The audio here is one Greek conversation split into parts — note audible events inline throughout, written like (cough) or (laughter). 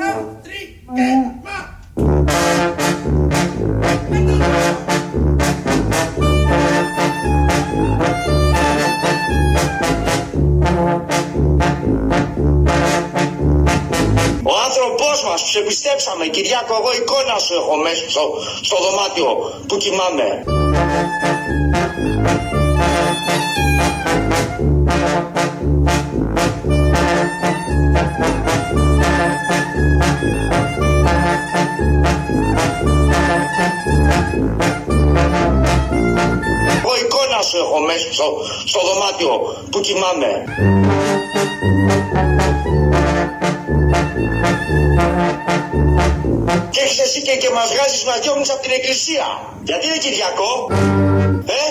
Ο άνθρωπός μας, τους εμπιστέψαμε, Κυριάκο, εγώ εικόνα σου έχω μέσα στο, στο δωμάτιο που κοιμάμαι. Στο, στο δωμάτιο που κοιμάμαι. Και έχεις εσύ και, και μας βγάζεις να διώχνεις από την εκκλησία. Γιατί είναι Κυριακό; Ε;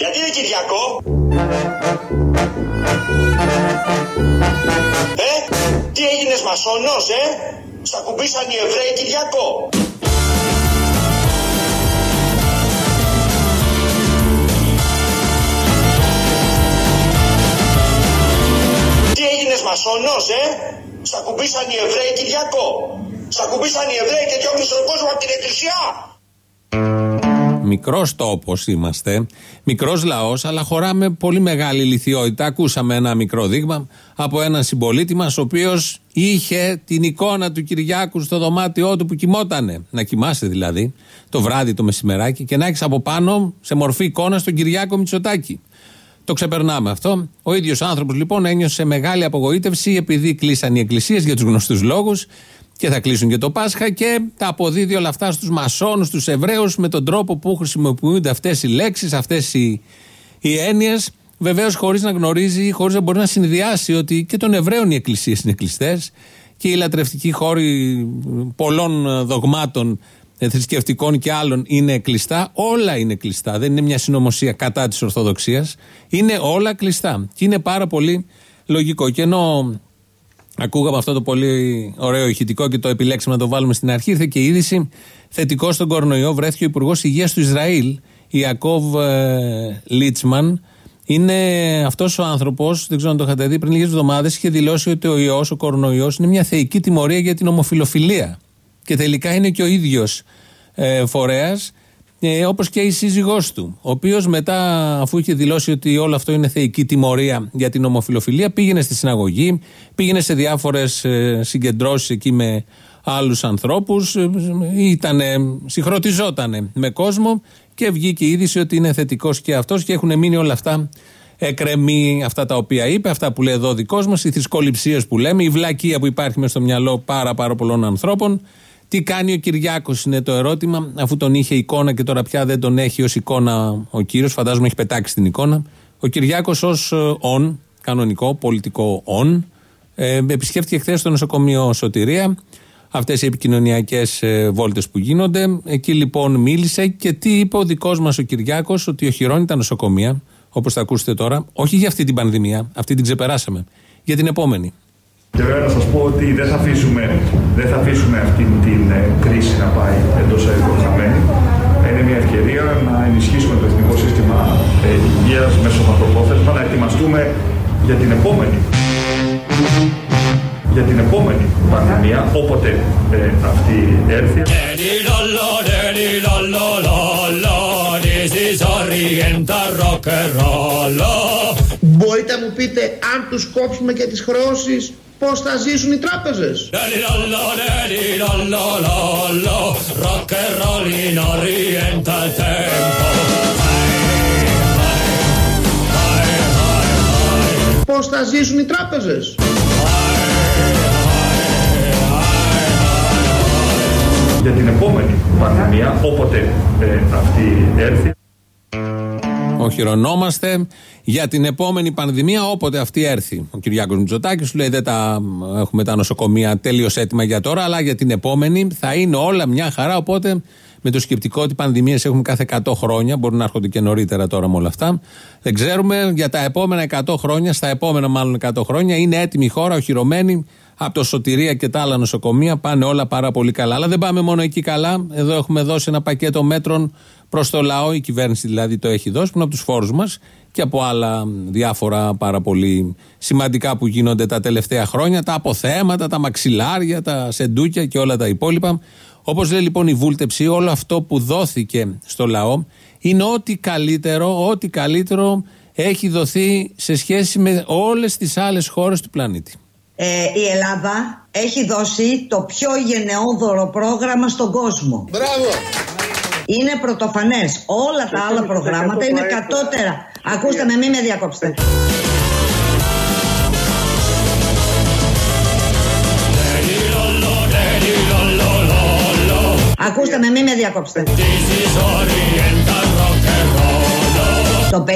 Γιατί είναι Κυριακό; Ε; Τι έγινες μασόνος, ε; Στα κουμπίσαν οι Εβραίοι Κυριακό; Τι έγινες μασόνος, ε; Στα κουμπίσαν οι Εβραίοι Κυριακό. Στα κουμπίσαν οι Εβραίοι και διώχνεις τον κόσμο από την εκκλησία. Μικρός τόπος είμαστε, μικρός λαός, αλλά χωράμε πολύ μεγάλη λυθιότητα. Ακούσαμε ένα μικρό δείγμα από έναν συμπολίτη μας, ο οποίος είχε την εικόνα του Κυριάκου στο δωμάτιό του που κοιμότανε. Να κοιμάσαι δηλαδή, το βράδυ, το μεσημεράκι, και να έχεις από πάνω σε μορφή εικόνας τον Κυριάκο Μητσοτάκη. Το ξεπερνάμε αυτό. Ο ίδιος άνθρωπος λοιπόν ένιωσε μεγάλη απογοήτευση επειδή κλείσαν οι εκκλησίες για τους γνωστούς λόγους και θα κλείσουν και το Πάσχα και τα αποδίδει όλα αυτά στους μασόνους, στους Εβραίους με τον τρόπο που χρησιμοποιούνται αυτές οι λέξεις, αυτές οι, οι έννοιες. Βεβαίως χωρίς να γνωρίζει, χωρίς να μπορεί να συνδυάσει ότι και των Εβραίων οι εκκλησίες είναι κλειστές και οι λατρευτικοί χώροι πολλών δογμάτων ε, θρησκευτικών και άλλων είναι κλειστά. Όλα είναι κλειστά. Δεν είναι μια συνωμοσία κατά της Ορθοδοξίας. Είναι όλα κλειστά. Και είναι πάρα πολύ λογικό. Και ενώ ακούγαμε αυτό το πολύ ωραίο ηχητικό και το επιλέξαμε να το βάλουμε στην αρχή, ήρθε και η είδηση θετικό στον κορονοϊό. Βρέθηκε ο Υπουργός Υγείας του Ισραήλ, Ιακώβ ε, Λίτσμαν. Είναι αυτός ο άνθρωπος, δεν ξέρω αν το είχατε δει, πριν λίγες εβδομάδες είχε δηλώσει ότι ο ιός, ο κορονοϊός, είναι μια θεϊκή τιμωρία για την ομοφιλοφιλία. Και τελικά είναι και ο ίδιος ε, φορέας, ε, όπως και η σύζυγός του. Ο οποίος μετά, αφού είχε δηλώσει ότι όλο αυτό είναι θεϊκή τιμωρία για την ομοφιλοφιλία, πήγαινε στη συναγωγή, πήγαινε σε διάφορες ε, συγκεντρώσεις εκεί με άλλους ανθρώπους, ε, συγχρονιζότανε με κόσμο και βγήκε η είδηση ότι είναι θετικός και αυτός και έχουν μείνει όλα αυτά εκρεμεί αυτά τα οποία είπε, αυτά που λέει εδώ ο δικός μας, οι θρησκοληψίες που λέμε, η βλακεία που υπάρχει μες στο μυαλό πάρα, πάρα πολλών ανθρώπων. Τι κάνει ο Κυριάκος είναι το ερώτημα, αφού τον είχε εικόνα και τώρα πια δεν τον έχει ως εικόνα ο κύριος, φαντάζομαι έχει πετάξει την εικόνα. Ο Κυριάκος ως on, κανονικό, πολιτικό on, ε, επισκέφτηκε χθες στο νοσοκομείο Σωτηρία. Αυτές οι επικοινωνιακές ε, βόλτες που γίνονται. Εκεί λοιπόν μίλησε και τι είπε ο δικός μας ο Κυριάκος, ότι οχυρώνει τα νοσοκομεία, όπως θα ακούσετε τώρα, όχι για αυτή την πανδημία, αυτή την ξεπεράσαμε, για την επόμενη. Και βέβαια να σας πω ότι δεν θα αφήσουμε, δεν θα αφήσουμε αυτή την ε, κρίση να πάει εντός αερικών χαμένη. Είναι μια ευκαιρία να ενισχύσουμε το εθνικό σύστημα ε, υγείας μέσω μακροπρόθεσμα, να ετοιμαστούμε για την επόμενη για την επόμενη πανδημία, όποτε ε, αυτή έρθει. Μπορείτε να μου πείτε αν τους κόψουμε και τις χρεώσεις πώς θα ζήσουν οι τράπεζες; Πώς θα ζήσουν οι τράπεζες. Για την επόμενη πανδημία, όποτε ε, αυτή έρθει. Οχυρωνόμαστε για την επόμενη πανδημία, όποτε αυτή έρθει. Ο Κυριάκος Μητσοτάκης σου λέει: Δεν τα έχουμε τα νοσοκομεία τέλειω έτοιμα για τώρα, αλλά για την επόμενη θα είναι όλα μια χαρά. Οπότε με το σκεπτικό ότι πανδημίες έχουμε κάθε 100 χρόνια, μπορεί να έρχονται και νωρίτερα τώρα με όλα αυτά. Δεν ξέρουμε για τα επόμενα 100 χρόνια, στα επόμενα μάλλον 100 χρόνια, είναι έτοιμη η χώρα, οχυρωμένη από το Σωτηρία και τα άλλα νοσοκομεία. Πάνε όλα πάρα πολύ καλά. Αλλά δεν πάμε μόνο εκεί καλά. Εδώ έχουμε δώσει ένα πακέτο μέτρων προς το λαό, η κυβέρνηση δηλαδή το έχει δώσει, που είναι από τους φόρους μας, και από άλλα διάφορα πάρα πολύ σημαντικά που γίνονται τα τελευταία χρόνια, τα αποθέματα, τα μαξιλάρια, τα σεντούκια και όλα τα υπόλοιπα. Όπως λέει λοιπόν η βούλτεψη, όλο αυτό που δόθηκε στο λαό είναι ό,τι καλύτερο, ό,τι καλύτερο έχει δοθεί σε σχέση με όλες τις άλλες χώρες του πλανήτη. Ε, η Ελλάδα έχει δώσει το πιο γενναιόδωρο πρόγραμμα στον κόσμο. Μπράβο! Είναι πρωτοφανές. Όλα τα άλλα προγράμματα είναι κατώτερα. Ακούστε με, μην με διακόψετε. Ακούστε με, μην με διακόψετε. Το 50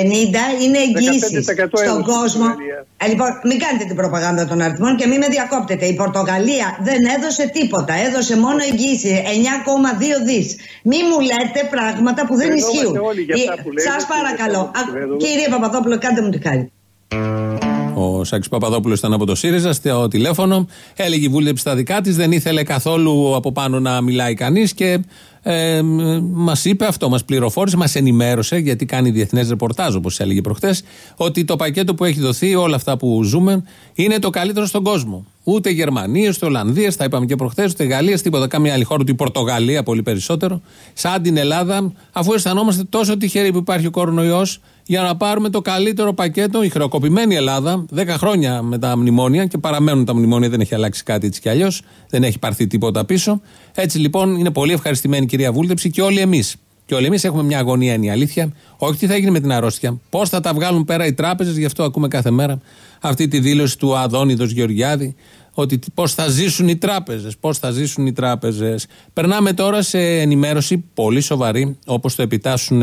είναι εγγύηση 15% στον έδωσε κόσμο. η Πορτογαλία. Ε, λοιπόν, μην κάνετε την προπαγάνδα των αριθμών και μην με διακόπτετε. Η Πορτογαλία δεν έδωσε τίποτα. Έδωσε μόνο εγγύηση 9,2 δις. Μην μου λέτε πράγματα που δεν Φαινόμαστε ισχύουν. όλοι για αυτά που λέτε, Σας κύριε παρακαλώ. Α, Παπαδόπουλο. Κύριε Παπαδόπουλο, κάντε μου τη χάρη. Ο Σάκης Παπαδόπουλος ήταν από το ΣΥΡΙΖΑ στο τηλέφωνο. Έλεγε η βούλευση στα δικά της, δεν ήθελε καθόλου από πάνω να μιλάει κανείς και ε, μας είπε αυτό, μας πληροφόρησε, μας ενημέρωσε, γιατί κάνει διεθνές ρεπορτάζ, όπως έλεγε προχθέ, ότι το πακέτο που έχει δοθεί, όλα αυτά που ζούμε, είναι το καλύτερο στον κόσμο. Ούτε Γερμανία, ούτε Ολλανδία, τα είπαμε και προχθέ, ούτε Γαλλία, τίποτα. Κάμια άλλη χώρα, ούτε η Πορτογαλία πολύ περισσότερο. Σαν την Ελλάδα, αφού αισθανόμαστε τόσο τυχεροί που υπάρχει ο κορονοϊός, για να πάρουμε το καλύτερο πακέτο, η χρεοκοπημένη Ελλάδα, 10 χρόνια με τα μνημόνια και παραμένουν τα μνημόνια, δεν έχει αλλάξει κάτι έτσι κι αλλιώς, δεν έχει πάρθει τίποτα πίσω. Έτσι λοιπόν είναι πολύ ευχαριστημένη η κυρία Βούλτεψη και όλοι εμείς. Και όλοι εμείς έχουμε μια αγωνία, είναι η αλήθεια. Όχι τι θα γίνει με την αρρώστια. Πώς θα τα βγάλουν πέρα οι τράπεζες, γι' αυτό ακούμε κάθε μέρα αυτή τη δήλωση του Αδόνιδος Γεωργιάδη. Ότι πώς θα ζήσουν οι τράπεζες, πώς θα ζήσουν οι τράπεζες. Περνάμε τώρα σε ενημέρωση πολύ σοβαρή, όπως το επιτάσσουν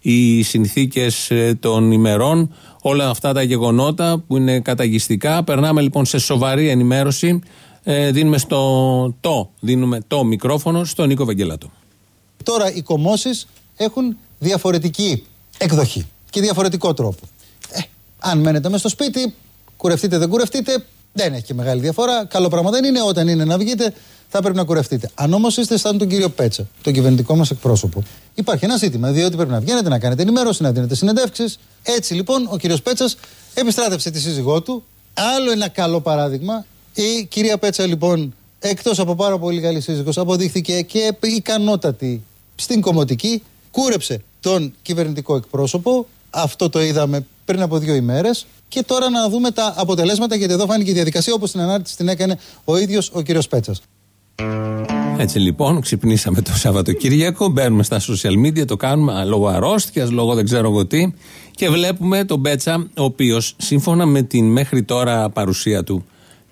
οι συνθήκες ε, των ημερών, όλα αυτά τα γεγονότα που είναι καταγιστικά. Περνάμε λοιπόν σε σοβαρή ενημέρωση. Ε, δίνουμε στο το, δίνουμε το μικρόφωνο στον Νίκο Βαγγελάτο. Τώρα οι κομμώσεις έχουν διαφορετική εκδοχή και διαφορετικό τρόπο. Ε, αν μένετε μέσα στο σπίτι, κουρευτείτε δεν κουρευτείτε, δεν έχει και μεγάλη διαφορά. Καλό πράγμα δεν είναι. Όταν είναι να βγείτε, θα πρέπει να κουρευτείτε. Αν όμως είστε σαν τον κύριο Πέτσα, τον κυβερνητικό μας εκπρόσωπο, υπάρχει ένα ζήτημα. Διότι πρέπει να βγαίνετε, να κάνετε ενημέρωση, να δίνετε συνεντεύξεις. Έτσι λοιπόν, ο κύριος Πέτσας επιστράτευσε τη σύζυγό του. Άλλο ένα καλό παράδειγμα. Η κυρία Πέτσα λοιπόν, εκτός από πάρα πολύ καλή σύζυγος, αποδείχθηκε και ικανότατη στην κομμωτική. Κούρεψε τον κυβερνητικό εκπρόσωπο. Αυτό το είδαμε πριν από δύο ημέρες. Και τώρα να δούμε τα αποτελέσματα, γιατί εδώ φάνηκε η διαδικασία όπως την ανάρτηση την έκανε ο ίδιος ο κύριος Πέτσας. Έτσι λοιπόν, ξυπνήσαμε το Σαββατοκύριακο, μπαίνουμε στα social media, το κάνουμε α, λόγω αρρώστιας, λόγω δεν ξέρω εγώ τι, και βλέπουμε τον Μπέτσα, ο οποίος σύμφωνα με την μέχρι τώρα παρουσία του,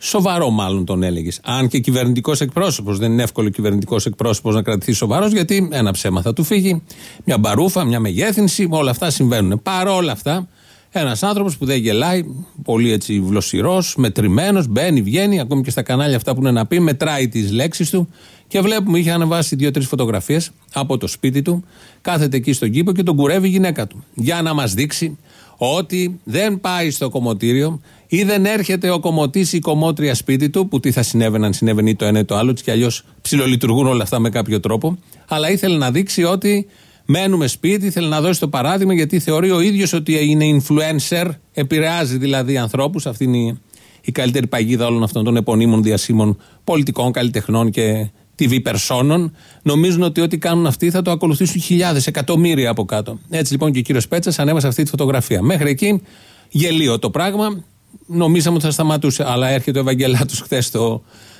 σοβαρό μάλλον τον έλεγες. Αν και κυβερνητικός εκπρόσωπος, δεν είναι εύκολο κυβερνητικός εκπρόσωπος να κρατηθεί σοβαρός, γιατί ένα ψέμα θα του φύγει, μια μπαρούφα, μια μεγέθυνση, όλα αυτά συμβαίνουν. Παρόλα αυτά, ένας άνθρωπος που δεν γελάει, πολύ έτσι βλοσιρός, μετρημένος, μπαίνει, βγαίνει, ακόμη και στα κανάλια αυτά που είναι να πει, μετράει τις λέξεις του. Και βλέπουμε, είχε ανεβάσει δύο-τρεις φωτογραφίες από το σπίτι του, κάθεται εκεί στον κήπο και τον κουρεύει η γυναίκα του. Για να μας δείξει ότι δεν πάει στο κομμωτήριο ή δεν έρχεται ο κομμωτής ή η κομμότρια σπίτι του, που τι θα συνέβαινε αν συνέβαινε ή το ένα ή το άλλο, έτσι κι αλλιώς ψιλολειτουργούν όλα αυτά με κάποιο τρόπο. Αλλά ήθελε να δείξει ότι μένουμε σπίτι, ήθελε να δώσει το παράδειγμα γιατί θεωρεί ο ίδιος ότι είναι influencer, επηρεάζει δηλαδή ανθρώπους. Αυτή είναι η, η καλύτερη παγίδα όλων αυτών των επωνύμων διασύμων πολιτικών, καλλιτεχνών και TV περσόνων. Νομίζουν ότι ό,τι κάνουν αυτοί θα το ακολουθήσουν χιλιάδες, εκατομμύρια από κάτω. Έτσι λοιπόν και ο κύριος Πέτσας ανέβασε αυτή τη φωτογραφία. Μέχρι εκεί γελίο το πράγμα. Νομίζαμε ότι θα σταματούσε. Αλλά έρχεται ο Ευαγγελάτος χθες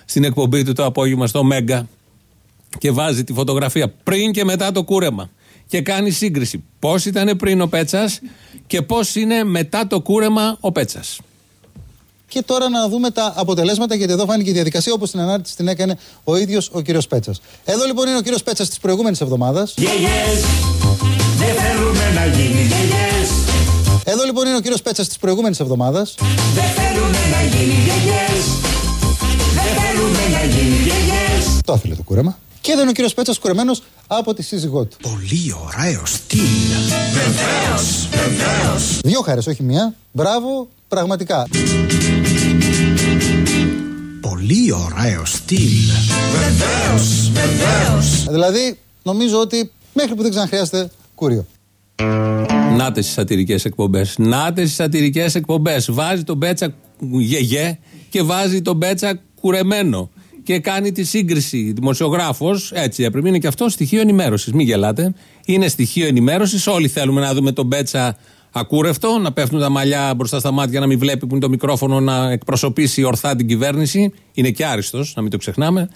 στην εκπομπή του το απόγευμα στο Μέγκα και βάζει τη φωτογραφία πριν και μετά το κούρεμα. Και κάνει σύγκριση. Πώς ήταν πριν ο Πέτσας και πώς είναι μετά το κούρεμα ο Πέτσας. Και τώρα να δούμε τα αποτελέσματα, γιατί εδώ φάνηκε η διαδικασία όπως την ανάρτηση την έκανε ο ίδιος ο κύριος Πέτσας. Εδώ λοιπόν είναι ο κύριος Πέτσας της προηγούμενης εβδομάδας. Δεν θέλουμε να γίνει γιαγιές Εδώ λοιπόν είναι ο κύριος Πέτσας της προηγούμενης εβδομάδας. Δεν θέλουμε να γίνει γιαγιές Δεν θέλουμε να γίνει γιαγιές Το ήθελε το κούρεμα. Και εδώ είναι ο κύριος Πέτσας κουρεμένος από τη σύζυγό του. Πολύ ωραίο στυλ Βεβαίως, βεβαίως Δύο χάρες, όχι μία. Μπράβο, πραγματικά. Πολύ ωραίο στυλ Βεβαίως, βεβαίως Δηλαδή, νομίζω ότι μέχρι που δεν ξαναχρειάζεται κούριο. Να τε σατυρικές εκπομπές. Να τε σατυρικές εκπομπές. Βάζει τον Μπέτσα γεγέ και βάζει τον Μπέτσα κουρεμένο. Και κάνει τη σύγκριση. Δημοσιογράφος, έτσι έπρεπε. Είναι και αυτό στοιχείο ενημέρωσης. Μην γελάτε. Είναι στοιχείο ενημέρωσης. Όλοι θέλουμε να δούμε τον Μπέτσα ακούρευτο, να πέφτουν τα μαλλιά μπροστά στα μάτια, να μην βλέπει που είναι το μικρόφωνο, να εκπροσωπήσει ορθά την κυβέρνηση. Είναι και άριστος, να μην το ξεχνάμε.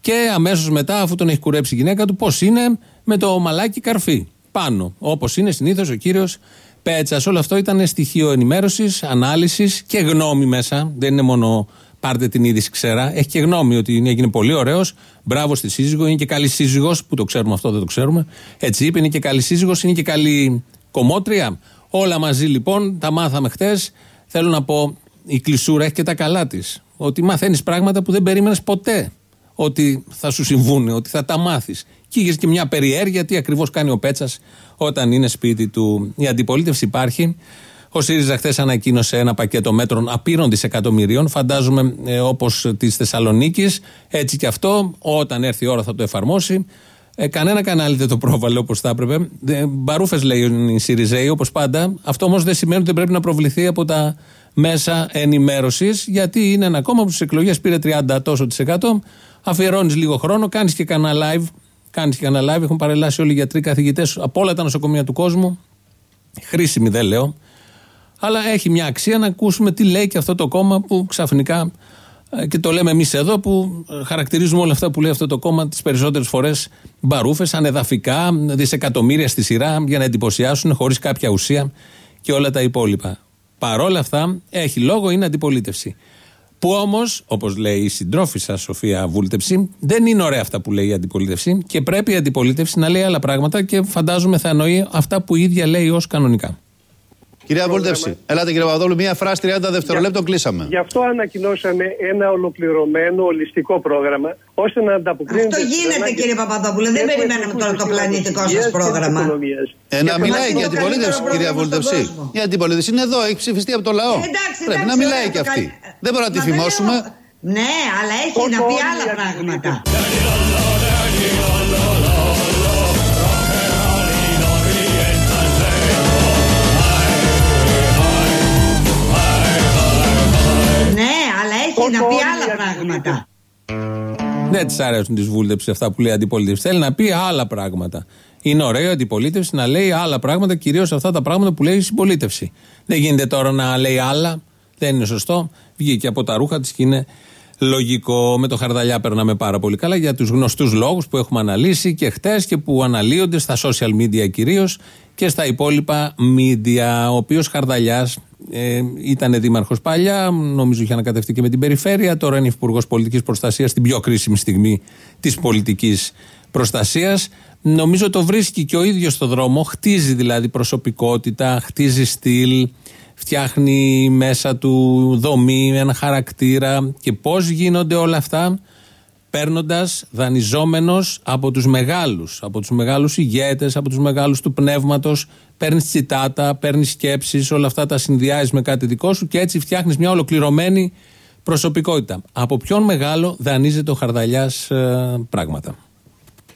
Και αμέσως μετά, αφού τον έχει κουρέψει η γυναίκα του, πώς είναι με το μαλάκι καρφί. Πάνω. Όπως είναι συνήθως ο κύριος Πέτσας. Όλο αυτό ήταν στοιχείο ενημέρωσης, ανάλυσης και γνώμη μέσα. Δεν είναι μόνο πάρτε την είδηση ξέρα. Έχει και γνώμη ότι έγινε πολύ ωραίος. Μπράβο στη σύζυγο. Είναι και καλή σύζυγος, που το ξέρουμε αυτό, δεν το ξέρουμε. Έτσι είπε, είναι και καλή σύζυγος, είναι και καλή κομμότρια. Όλα μαζί λοιπόν, τα μάθαμε χτες. Θέλω να πω, η κλεισούρα έχει και τα καλά της. Ότι μαθαίνεις πράγματα που δεν περίμενες ποτέ ότι θα σου συμβούν, ότι θα τα μάθεις. Και είχες και μια περιέργεια τι ακριβώς κάνει ο Πέτσας όταν είναι σπίτι του. Η αντιπολίτευση υπάρχει. Ο ΣΥΡΙΖΑ χθες ανακοίνωσε ένα πακέτο μέτρων απείρων δισεκατομμυρίων. Φαντάζομαι ε, όπως της Θεσσαλονίκης. Έτσι και αυτό, όταν έρθει η ώρα θα το εφαρμόσει. Ε, κανένα κανάλι δεν το πρόβαλε όπως θα έπρεπε. Ε, Μπαρούφες λέει οι ΣΥΡΙΖΑΙ όπως πάντα. Αυτό όμως δεν σημαίνει ότι δεν πρέπει να προβληθεί από τα μέσα ενημέρωσης, γιατί είναι ένα κόμμα που στις εκλογές πήρε 30 τόσο τη εκατό. Αφιερώνεις λίγο χρόνο, κάνεις και κανένα live. Κάνεις και κανένα live. Έχουν παρελάσει όλοι οι γιατροί καθηγητές από όλα τα νοσοκομεία του κόσμου. Χρήσιμη δεν λέω. Αλλά έχει μια αξία να ακούσουμε τι λέει και αυτό το κόμμα που ξαφνικά ε, και το λέμε εμείς εδώ που ε, χαρακτηρίζουμε όλα αυτά που λέει αυτό το κόμμα τις περισσότερες φορές μπαρούφες, ανεδαφικά, δισεκατομμύρια στη σειρά για να εντυπωσιάσουν χωρίς κάποια ουσία και όλα τα υπόλοιπα. Παρόλα αυτά, έχει λόγο, είναι αντιπολίτευση. Που όμως, όπως λέει η συντρόφισσα Σοφία Βούλτεψη, δεν είναι ωραία αυτά που λέει η αντιπολίτευση και πρέπει η αντιπολίτευση να λέει άλλα πράγματα και φαντάζομαι θα εννοεί αυτά που η ίδια λέει ως κανονικά. Κυρία Βούλτευση, ελάτε κύριε Παπαδόπουλο, μία φράση 30 δευτερολέπτων κλείσαμε. Γι' αυτό ανακοινώσαμε ένα ολοκληρωμένο, ολιστικό πρόγραμμα, ώστε να ανταποκρίνεται. Αυτό γίνεται κύριε Παπαδόπουλο. Δεν περιμέναμε τώρα το πλανητικό σας πρόγραμμα. Ε, να μιλάει και η αντιπολίτευση, κυρία Βούλτευση. Η αντιπολίτευση είναι εδώ, έχει ψηφιστεί από το λαό. εντάξει, Πρέπει εντάξει, να μιλάει ωραία, και το αυτή. Κα- Δεν μπορούμε να τη Μα δεν φημώσουμε. λέω- Ναι, αλλά έχει να πει άλλα πράγματα. Ναι, αλλά έχει να πει άλλα πράγματα. Δεν της αρέσουν τη βούλτεψη αυτά που λέει η αντιπολίτευση. Θέλει να πει άλλα πράγματα. Είναι ωραίο η αντιπολίτευση να λέει άλλα πράγματα, κυρίως αυτά τα πράγματα που λέει η συμπολίτευση. Δεν γίνεται τώρα να λέει άλλα. Δεν είναι σωστό. Βγήκε από τα ρούχα της και είναι λογικό. Με το χαρδαλιά περνάμε πάρα πολύ καλά για τους γνωστούς λόγους που έχουμε αναλύσει και χτες και που αναλύονται στα social media κυρίως και στα υπόλοιπα media. Ο οποίος χαρδαλιάς ε, ήταν δήμαρχος παλιά, νομίζω είχε ανακατευτεί και με την περιφέρεια. Τώρα είναι υπουργό πολιτικής προστασίας στην πιο κρίσιμη στιγμή της πολιτικής προστασίας. Νομίζω το βρίσκει και ο ίδιος στο δρόμο. Χτίζει δηλαδή προσωπικότητα, χτίζει στυλ, φτιάχνει μέσα του δομή, ένα χαρακτήρα. Και πώς γίνονται όλα αυτά, παίρνοντας δανειζόμενος από τους μεγάλους, από τους μεγάλους ηγέτες, από τους μεγάλους του πνεύματος. Παίρνεις τσιτάτα, παίρνεις σκέψεις, όλα αυτά τα συνδυάζεις με κάτι δικό σου και έτσι φτιάχνεις μια ολοκληρωμένη προσωπικότητα. Από ποιον μεγάλο δανείζεται ο Χαρδαλιάς πράγματα;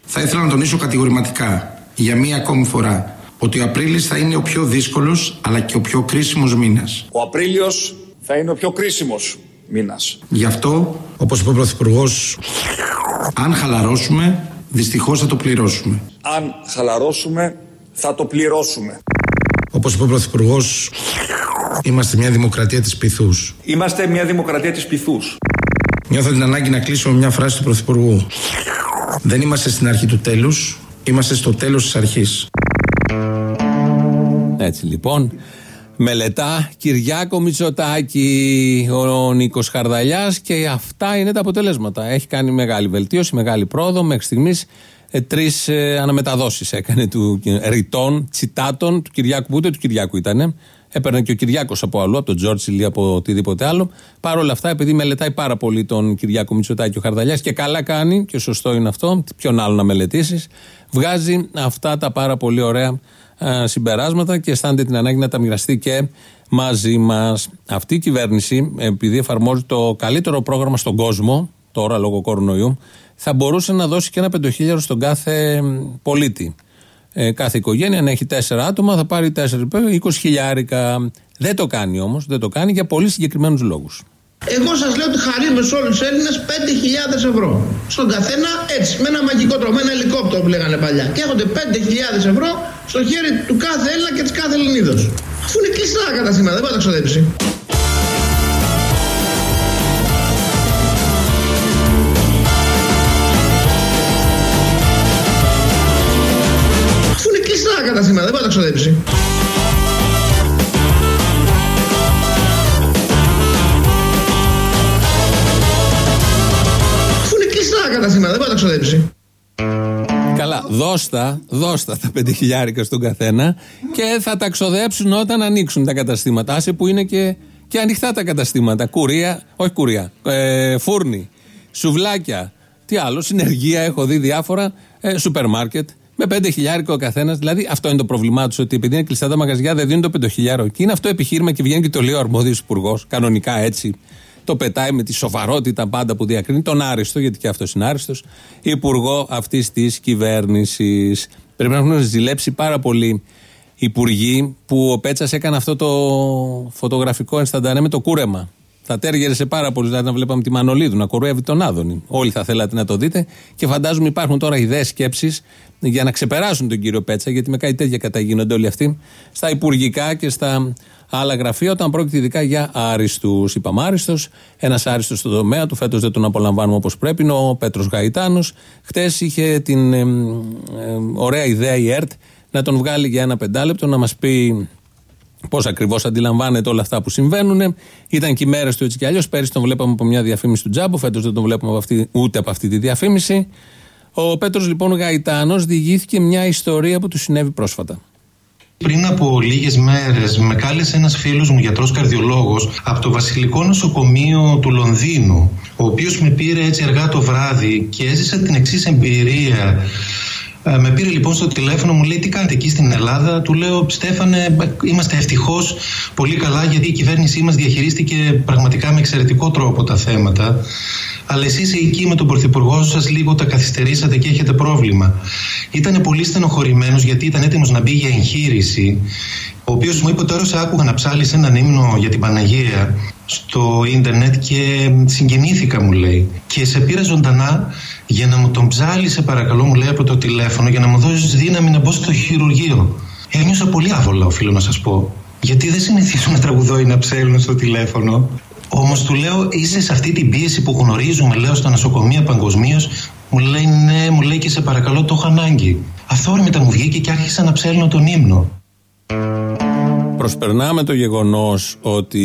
Θα ήθελα να τονίσω κατηγορηματικά για μία ακόμη φορά ότι ο Απρίλης θα είναι ο πιο δύσκολος αλλά και ο πιο κρίσιμος μήνας. Ο Απρίλιος θα είναι ο πιο κρίσιμος μήνας. Γι' αυτό, όπως είπε ο Πρωθυπουργός, αν χαλαρώσουμε, δυστυχώς θα το πληρώσουμε. Αν χαλαρώσουμε, θα το πληρώσουμε. Όπως είπε ο Πρωθυπουργός, είμαστε μια δημοκρατία της πυθούς. Είμαστε μια δημοκρατία της πυθούς. Νιώθω την ανάγκη να κλείσω με μια φράση του Πρωθυπουργού. Δεν είμαστε στην αρχή του τέλους, είμαστε στο τέλος της αρχής. Έτσι λοιπόν. Μελετά Κυριάκο Μητσοτάκη, ο Νίκος Χαρδαλιάς και αυτά είναι τα αποτελέσματα. Έχει κάνει μεγάλη βελτίωση, μεγάλη πρόοδο. Μέχρι στιγμής ε, τρεις ε, αναμεταδώσει έκανε του ε, ρητών, τσιτάτων του Κυριάκου, που ούτε του Κυριάκου ήταν. Έπαιρνε και ο Κυριάκος από αλλού, από τον Τζόρτσιλ ή από οτιδήποτε άλλο. Παρ' όλα αυτά, επειδή μελετάει πάρα πολύ τον Κυριάκο Μητσοτάκη ο Χαρδαλιάς και καλά κάνει, και σωστό είναι αυτό, ποιον άλλο να μελετήσεις, βγάζει αυτά τα πάρα πολύ ωραία ε, συμπεράσματα και αισθάνεται την ανάγκη να τα μοιραστεί και μαζί μας. Αυτή η κυβέρνηση, επειδή εφαρμόζει το καλύτερο πρόγραμμα στον κόσμο, τώρα λόγω κορονοϊού, θα μπορούσε να δώσει και ένα πεντοχίλιαρο στον κάθε μ, πολίτη. ε, κάθε οικογένεια να έχει τέσσερα άτομα, θα πάρει 4, 20 χιλιάρικα. Δεν το κάνει όμως, δεν το κάνει για πολύ συγκεκριμένους λόγους. Εγώ σας λέω ότι χαρίζουμε σε όλους τους Έλληνες 5.000 ευρώ. Στον καθένα έτσι, με ένα μαγικό τρόπο, με ένα ελικόπτερο που λέγανε παλιά. Και έχονται 5.000 ευρώ στο χέρι του κάθε Έλληνα και της κάθε Ελληνίδος. Αφού είναι κλειστά τα καταστήματα, δεν μπορεί να τα ξοδέψει. Αφού είναι κλειστά τα καταστήματα, δεν μπορεί να τα ξοδέψει. Ξοδέψει. Καλά, δώστα, δώστα τα πέντε χιλιάρικα στον καθένα και θα τα ξοδέψουν όταν ανοίξουν τα καταστήματα. Άσε που είναι και, και ανοιχτά τα καταστήματα. Κουρία, όχι κουρία, ε, φούρνη, σουβλάκια, τι άλλο, συνεργεία, έχω δει διάφορα, ε, σούπερ μάρκετ. Με πέντε χιλιάρικα ο καθένας. Δηλαδή, αυτό είναι το πρόβλημά τους, ότι επειδή είναι κλειστά τα μαγαζιά δεν δίνουν το πεντοχιλιάρο. Και είναι αυτό επιχείρημα και βγαίνει και το λέει ο αρμόδιος υπουργός, κανονικά έτσι. Το πετάει με τη σοβαρότητα πάντα που διακρίνει τον άριστο, γιατί και αυτός είναι άριστος, υπουργό αυτής της κυβέρνησης. Πρέπει να έχουν ζηλέψει πάρα πολύ υπουργοί που ο Πέτσας έκανε αυτό το φωτογραφικό ενσταντανέ με το κούρεμα. Θα τέργερε σε πάρα πολλούς, δηλαδή να βλέπαμε τη Μανολίδου να κοροϊδεύει τον Άδωνη. Όλοι θα θέλατε να το δείτε και φαντάζομαι υπάρχουν τώρα ιδέες σκέψεις για να ξεπεράσουν τον κύριο Πέτσα, γιατί με κάτι τέτοια καταγίνονται όλοι αυτοί, στα υπουργικά και στα άλλα γραφεία, όταν πρόκειται ειδικά για άριστους. Είπαμε άριστος, ένας άριστος στο τομέα του, φέτος δεν τον απολαμβάνουμε όπως πρέπει, είναι ο Πέτρος Γαϊτάνος. Χτες είχε την ε, ε, ωραία ιδέα η ΕΡΤ να τον βγάλει για ένα πεντάλεπτο να μας πει Πώς ακριβώς αντιλαμβάνεται όλα αυτά που συμβαίνουν. Ήταν και οι μέρες του έτσι κι αλλιώς. Πέρυσι τον βλέπαμε από μια διαφήμιση του Τζάμπο, φέτος δεν τον βλέπουμε από αυτή, ούτε από αυτή τη διαφήμιση. Ο Πέτρος λοιπόν Γαϊτάνος διηγήθηκε μια ιστορία που του συνέβη πρόσφατα. Πριν από λίγες μέρες με κάλεσε ένας φίλος μου γιατρός καρδιολόγος από το Βασιλικό Νοσοκομείο του Λονδίνου ο οποίος με πήρε έτσι αργά το βράδυ και έζησα την εξής εμπειρία ε, με πήρε λοιπόν στο τηλέφωνο, μου λέει τι κάνετε εκεί στην Ελλάδα; Του λέω Στέφανε, είμαστε ευτυχώς πολύ καλά γιατί η κυβέρνησή μας διαχειρίστηκε πραγματικά με εξαιρετικό τρόπο τα θέματα. Αλλά εσείς εκεί με τον πρωθυπουργό σας λίγο τα καθυστερήσατε και έχετε πρόβλημα. Ήταν πολύ στενοχωρημένος γιατί ήταν έτοιμος να μπει για εγχείρηση. Ο οποίος μου είπε τώρα σε άκουγα να ψάλεις έναν ύμνο για την Παναγία στο ίντερνετ και συγκινήθηκα μου λέει. Και σε πήρα ζωντανά για να μου τον ψάλει σε παρακαλώ μου λέει από το τηλέφωνο για να μου δώσεις δύναμη να μπω στο χειρουργείο. Ένιωσα πολύ άβολα οφείλω να σας πω. Γιατί δεν συνηθίζουν να τραγουδώ ή να ψέλνουν στο τηλέφωνο. Όμως του λέω, είσαι σε αυτή την πίεση που γνωρίζουμε, λέω, στα νοσοκομεία παγκοσμίως. Μου λέει, ναι, μου λέει και σε παρακαλώ, το έχω ανάγκη. Αθόρμητα μου βγήκε και άρχισα να ψέλνω τον ύμνο. Προσπερνάμε το γεγονός ότι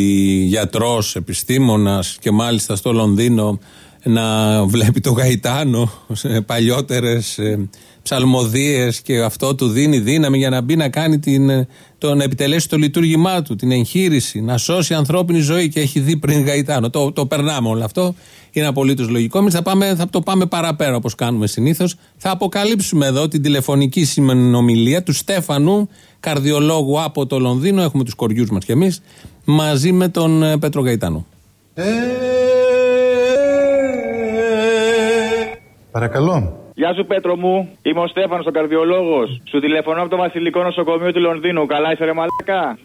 γιατρός, επιστήμονας και μάλιστα στο Λονδίνο να βλέπει το Γαϊτάνο σε παλιότερες ψαλμοδίες και αυτό του δίνει δύναμη για να μπει να κάνει την, το, να επιτελέσει το λειτουργήμά του, την εγχείρηση, να σώσει ανθρώπινη ζωή και έχει δει πριν Γαϊτάνο. Το, το περνάμε όλο αυτό. Είναι απολύτως λογικό. Εμείς θα, πάμε, θα το πάμε παραπέρα όπως κάνουμε συνήθως. Θα αποκαλύψουμε εδώ την τηλεφωνική συνομιλία του Στέφανου, καρδιολόγου από το Λονδίνο. Έχουμε τους κοριούς μας κι εμείς, μαζί με τον ε, Πέτρο Γαϊτάνο. Παρακαλώ. Γεια σου Πέτρο μου, είμαι ο Στέφανος, ο καρδιολόγος. Σου τηλεφωνώ από το Βασιλικό Νοσοκομείο του Λονδίνου. Καλά είσαι, ρε Μαλάκα;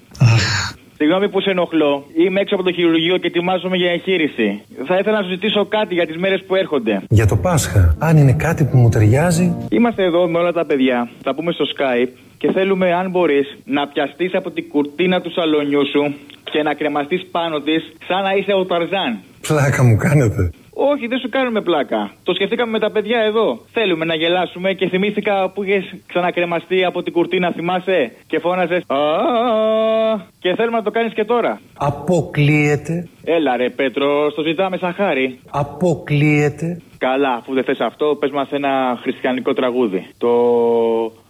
Συγγνώμη που σε ενοχλώ. Είμαι έξω από το χειρουργείο και ετοιμάζομαι για εγχείρηση. Θα ήθελα να σου ζητήσω κάτι για τις μέρες που έρχονται. Για το Πάσχα, αν είναι κάτι που μου ταιριάζει. Είμαστε εδώ με όλα τα παιδιά. Θα πούμε στο Skype και θέλουμε, αν μπορείς, να πιαστείς από την κουρτίνα του σαλονιού σου και να κρεμαστείς πάνω της σαν να είσαι ο Ταρζάν. Πλάκα μου κάνετε. Όχι, δεν σου κάνουμε πλάκα. Το σκεφτήκαμε με τα παιδιά εδώ. Θέλουμε να γελάσουμε και θυμήθηκα που είχες ξανακρεμαστεί από την κουρτίνα, θυμάσαι, και φώναζες. Και θέλουμε να το κάνεις και τώρα. Αποκλείεται. Έλα ρε Πέτρο, στο ζητάμε σαν χάρη. Αποκλείεται. Καλά, αφού δεν θες αυτό, πες μας ένα χριστιανικό τραγούδι. Το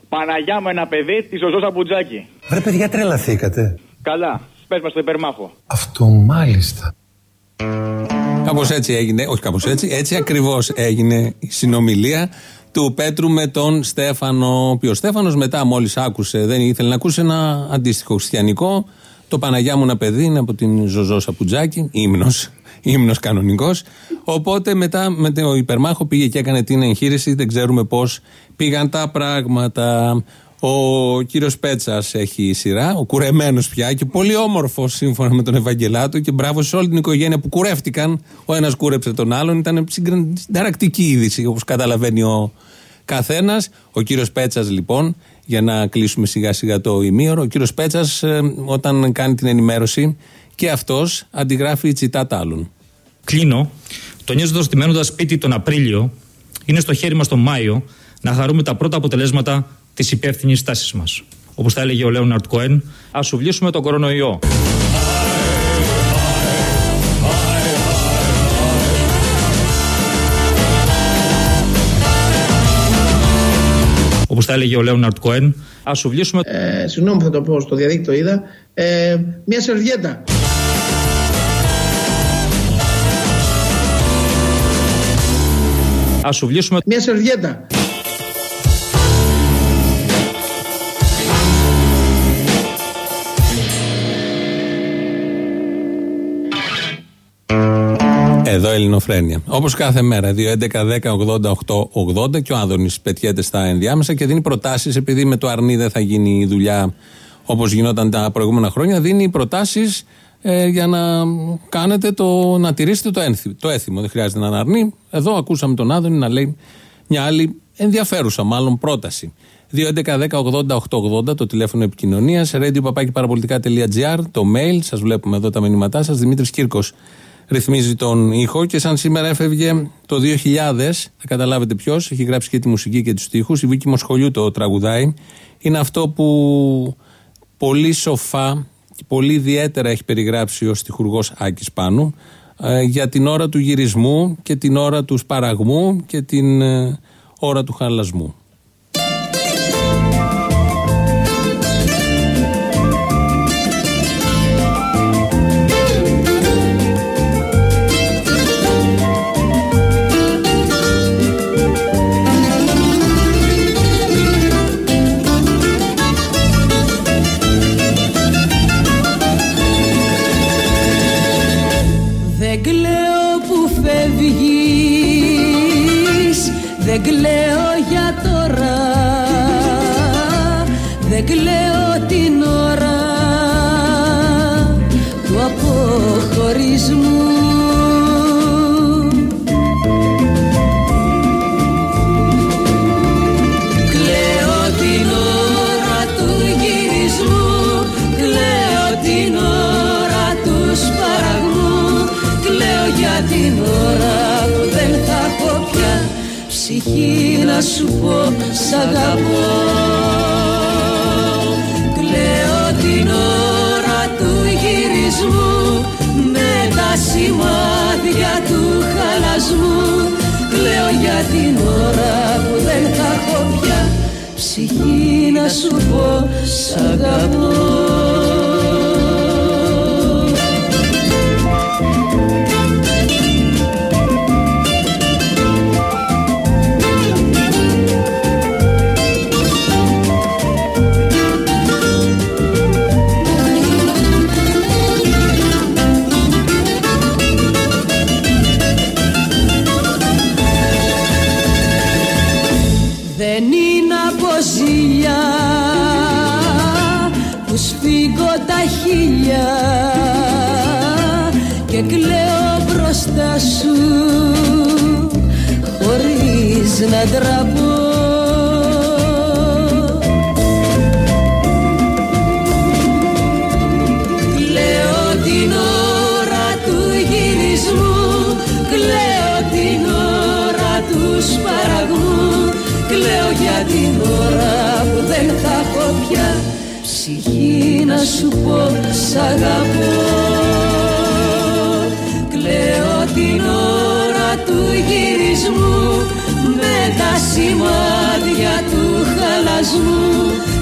Παναγιά μου ένα παιδί της Ζωζό Σαμπουτζάκη. Βρε παιδιά τρελαθήκατε. Καλά, πες μας το υπερμάχο. Αυτό μάλιστα. Κάπως έτσι έγινε, όχι κάπως έτσι, έτσι ακριβώς έγινε η συνομιλία του Πέτρου με τον Στέφανο. Ο οποίος Στέφανος μετά, μόλις άκουσε, δεν ήθελε να ακούσει ένα αντίστοιχο χριστιανικό. Το Παναγιά μου ένα παιδί είναι από την Ζωζό Σαπουτζάκη, ύμνος. (laughs) Ύμνος κανονικός. Οπότε μετά με το υπερμάχο πήγε και έκανε την εγχείρηση. Δεν ξέρουμε πώς πήγαν τα πράγματα. Ο κύριος Πέτσας έχει σειρά, ο κουρεμένος πια και πολύ όμορφος σύμφωνα με τον Ευαγγελάτο και μπράβο σε όλη την οικογένεια που κουρεύτηκαν. Ο ένας κούρεψε τον άλλον. Ήταν συνταρακτική είδηση όπως καταλαβαίνει ο καθένας. Ο κύριος Πέτσας λοιπόν, για να κλείσουμε σιγά σιγά το ημίωρο, ο κύριος Πέτσας όταν κάνει την ενημέρωση και αυτός αντιγράφει τσιτάτα άλλων. Κλείνω, τονίζοντα ότι μένοντας σπίτι τον Απρίλιο, είναι στο χέρι μας τον Μάιο να χαρούμε τα πρώτα αποτελέσματα της υπεύθυνης στάση μας. Όπως θα έλεγε ο Λέοναρτ Κοέν, ας σουβλήσουμε τον κορονοϊό. Όπως θα έλεγε ο Λέοναρτ Κοέν, ας σουβλήσουμε. Ε, συγγνώμη που θα το πω στο διαδίκτυο είδα. Ε, μια σερβιέτα. Α σουβλήσουμε. Μια σερβιέτα. Εδώ Ελληνοφρένια. Όπως κάθε μέρα, 2.11.10.80.8.80 και ο Άδωνης πετιέται στα ενδιάμεσα και δίνει προτάσεις, επειδή με το αρνί δεν θα γίνει η δουλειά όπως γινόταν τα προηγούμενα χρόνια, δίνει προτάσεις ε, για να κάνετε το, να τηρήσετε το, ένθι, το έθιμο. Δεν χρειάζεται να είναι αρνί. Εδώ ακούσαμε τον Άδωνη να λέει μια άλλη ενδιαφέρουσα μάλλον πρόταση. 2.11.10.80.880 το τηλέφωνο επικοινωνίας, radio το mail, σας βλέπουμε εδώ τα μηνύματά σας. Δημήτρης Κύρκος ρυθμίζει τον ήχο και σαν σήμερα έφευγε το 2000, θα καταλάβετε ποιος, έχει γράψει και τη μουσική και τους στίχους. Η Βίκη Μοσχολιού το τραγουδάει. Είναι αυτό που πολύ σοφά και πολύ ιδιαίτερα έχει περιγράψει ο στιχουργός Άκης Πάνου ε, για την ώρα του γυρισμού και την ώρα του σπαραγμού και την ε, ώρα του χαλασμού. Ψυχή να σου πω σ' αγαπώ. Κλαίω την ώρα του γυρισμού Με τα σημάδια του χαλασμού. Κλαίω για την ώρα που δεν θα έχω πια. Ψυχή να σου πω σ' αγαπώ να ντραπώ Κλαίω την ώρα του γυρισμού Κλαίω την ώρα του σπαραγμού Κλαίω για την ώρα που δεν θα έχω πια Ψυχή να σου πω σ' αγαπώ. Κλαίω την ώρα του γυρισμού Με τα σημάδια του χαλασμού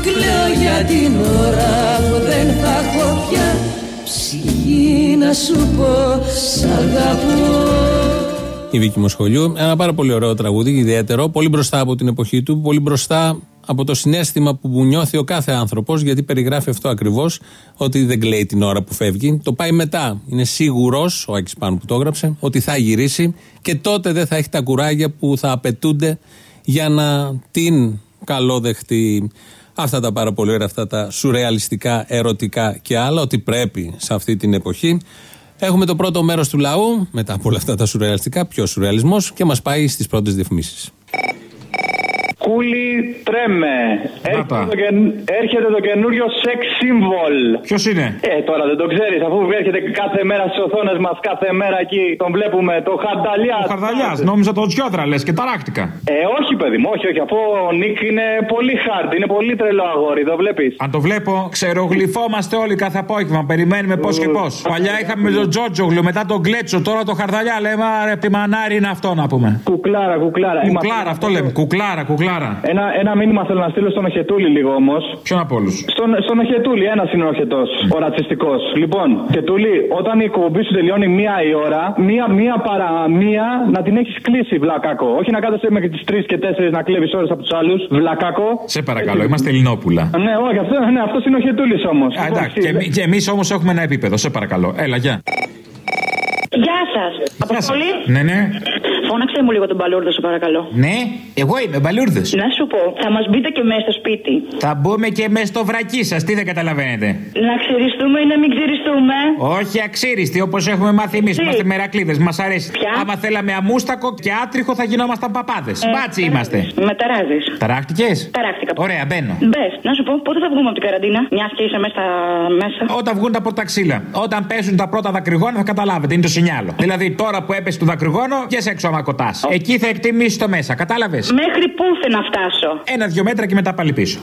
Κλαίω για την ώρα που δεν θα έχω πια Ψυχή να σου πω σ' αγαπώ Η Βίκη Μοσχολιού. Ένα πάρα πολύ ωραίο τραγούδι, ιδιαίτερο, πολύ μπροστά από την εποχή του, πολύ μπροστά από το συνέστημα που νιώθει ο κάθε άνθρωπος, γιατί περιγράφει αυτό ακριβώς, ότι δεν κλαίει την ώρα που φεύγει. Το πάει μετά. Είναι σίγουρος, ο Άκης Πάνου που το έγραψε, ότι θα γυρίσει και τότε δεν θα έχει τα κουράγια που θα απαιτούνται για να την καλόδεχτεί. Αυτά τα πάρα πολύ ωραία, αυτά τα σουρεαλιστικά, ερωτικά και άλλα, ότι πρέπει σε αυτή την εποχή. Έχουμε το πρώτο μέρος του λαού, μετά από όλα αυτά τα σουρεαλιστικά, πιο σουρεαλισμός και μας πάει στις πρώτες διαφημίσεις. Κούλι τρέμε. Έρχεται το, κεν- έρχεται το καινούριο sex symbol. Ποιος είναι; Ε, τώρα δεν το ξέρεις, αφού έρχεται κάθε μέρα στις οθόνες μας, κάθε μέρα εκεί τον βλέπουμε. Το Χαρδαλιάς. Ο Χαρδαλιάς, νόμιζα το Τζιόδρα λες και ταράχτηκα. Ε, όχι, παιδί μου, όχι, όχι. Αφού ο Νίκ είναι πολύ hard, είναι πολύ τρελό αγόρι, το βλέπεις. Αν το βλέπω, ξερογλυφόμαστε όλοι κάθε απόγευμα. Περιμένουμε πώς και πώς. Παλιά είχαμε τον Τζότζογλου, μετά τον Κλέτσο, τώρα το Χαρδαλιά. Λέμε, άρε, τι μανάρι είναι αυτό να πούμε. Κουκλάρα, κουκλάρα. Κουκλάρα, αυτό λέμε. Κουκλάρα, κουκλάρα. Ένα, ένα μήνυμα θέλω να στείλω στον Οχετούλη λίγο όμως. Ποιον από όλους; Στον, στον Οχετούλη, ένας είναι ο Οχετό, ο ρατσιστικός. Λοιπόν, Χετούλη, όταν η εκπομπή σου τελειώνει μία η ώρα, μία, μία παρά μία να την έχεις κλείσει, βλακάκο. Όχι να κάθεσαι μέχρι τις 3 και 4 να κλέβεις ώρες από τους άλλους, βλακάκο. Σε παρακαλώ, είμαστε Ελληνόπουλα. Ναι, όχι, αυτό, ναι, αυτός είναι ο Χετούλη όμως. Α, εντάξει, και, εμεί- και εμείς όμως έχουμε ένα επίπεδο, σε παρακαλώ. Έλα, γεια. Γεια σας. Αποστολή. Ναι, ναι. Φώναξε μου λίγο τον Παλούρδο, σου παρακαλώ. Ναι, εγώ είμαι μπαλούρδος. Να σου πω, θα μας μπείτε και μέσα στο σπίτι. Θα μπούμε και με στο βρακί σας, τι δεν καταλαβαίνετε. Να ξυριστούμε ή να μην ξυριστούμε; Όχι αξίριστοι όπως έχουμε μάθει εμείς. Τι; Είμαστε μερακλείδες, μας αρέσει. Άμα θέλαμε αμούστακο και άτριχο θα γινόμασταν παπάδες. Ε, Μπάτσι είμαστε. Με ταράζεις. Ταράχτηκες; Ταράχτηκα. Ωραία, μπαίνω. Μπες, να σου πω, πότε θα βγούμε από την καραντίνα, μια και είσαι μέσα, μέσα; Όταν βγουν τα πρώτα ξύλα. Όταν πέσουν τα πρώτα δακρυγόνα θα καταλάβετε, είναι το σινιάλο. Δηλαδή τώρα που έπεσε το δακρυγόνο, και σε έξω άμα κοτά. Εκεί θα εκτιμήσει το μέσα, κατάλαβες; Μέχρι πού θα να φτάσω; Ένα-δυο μέτρα και μετά πάλι πίσω.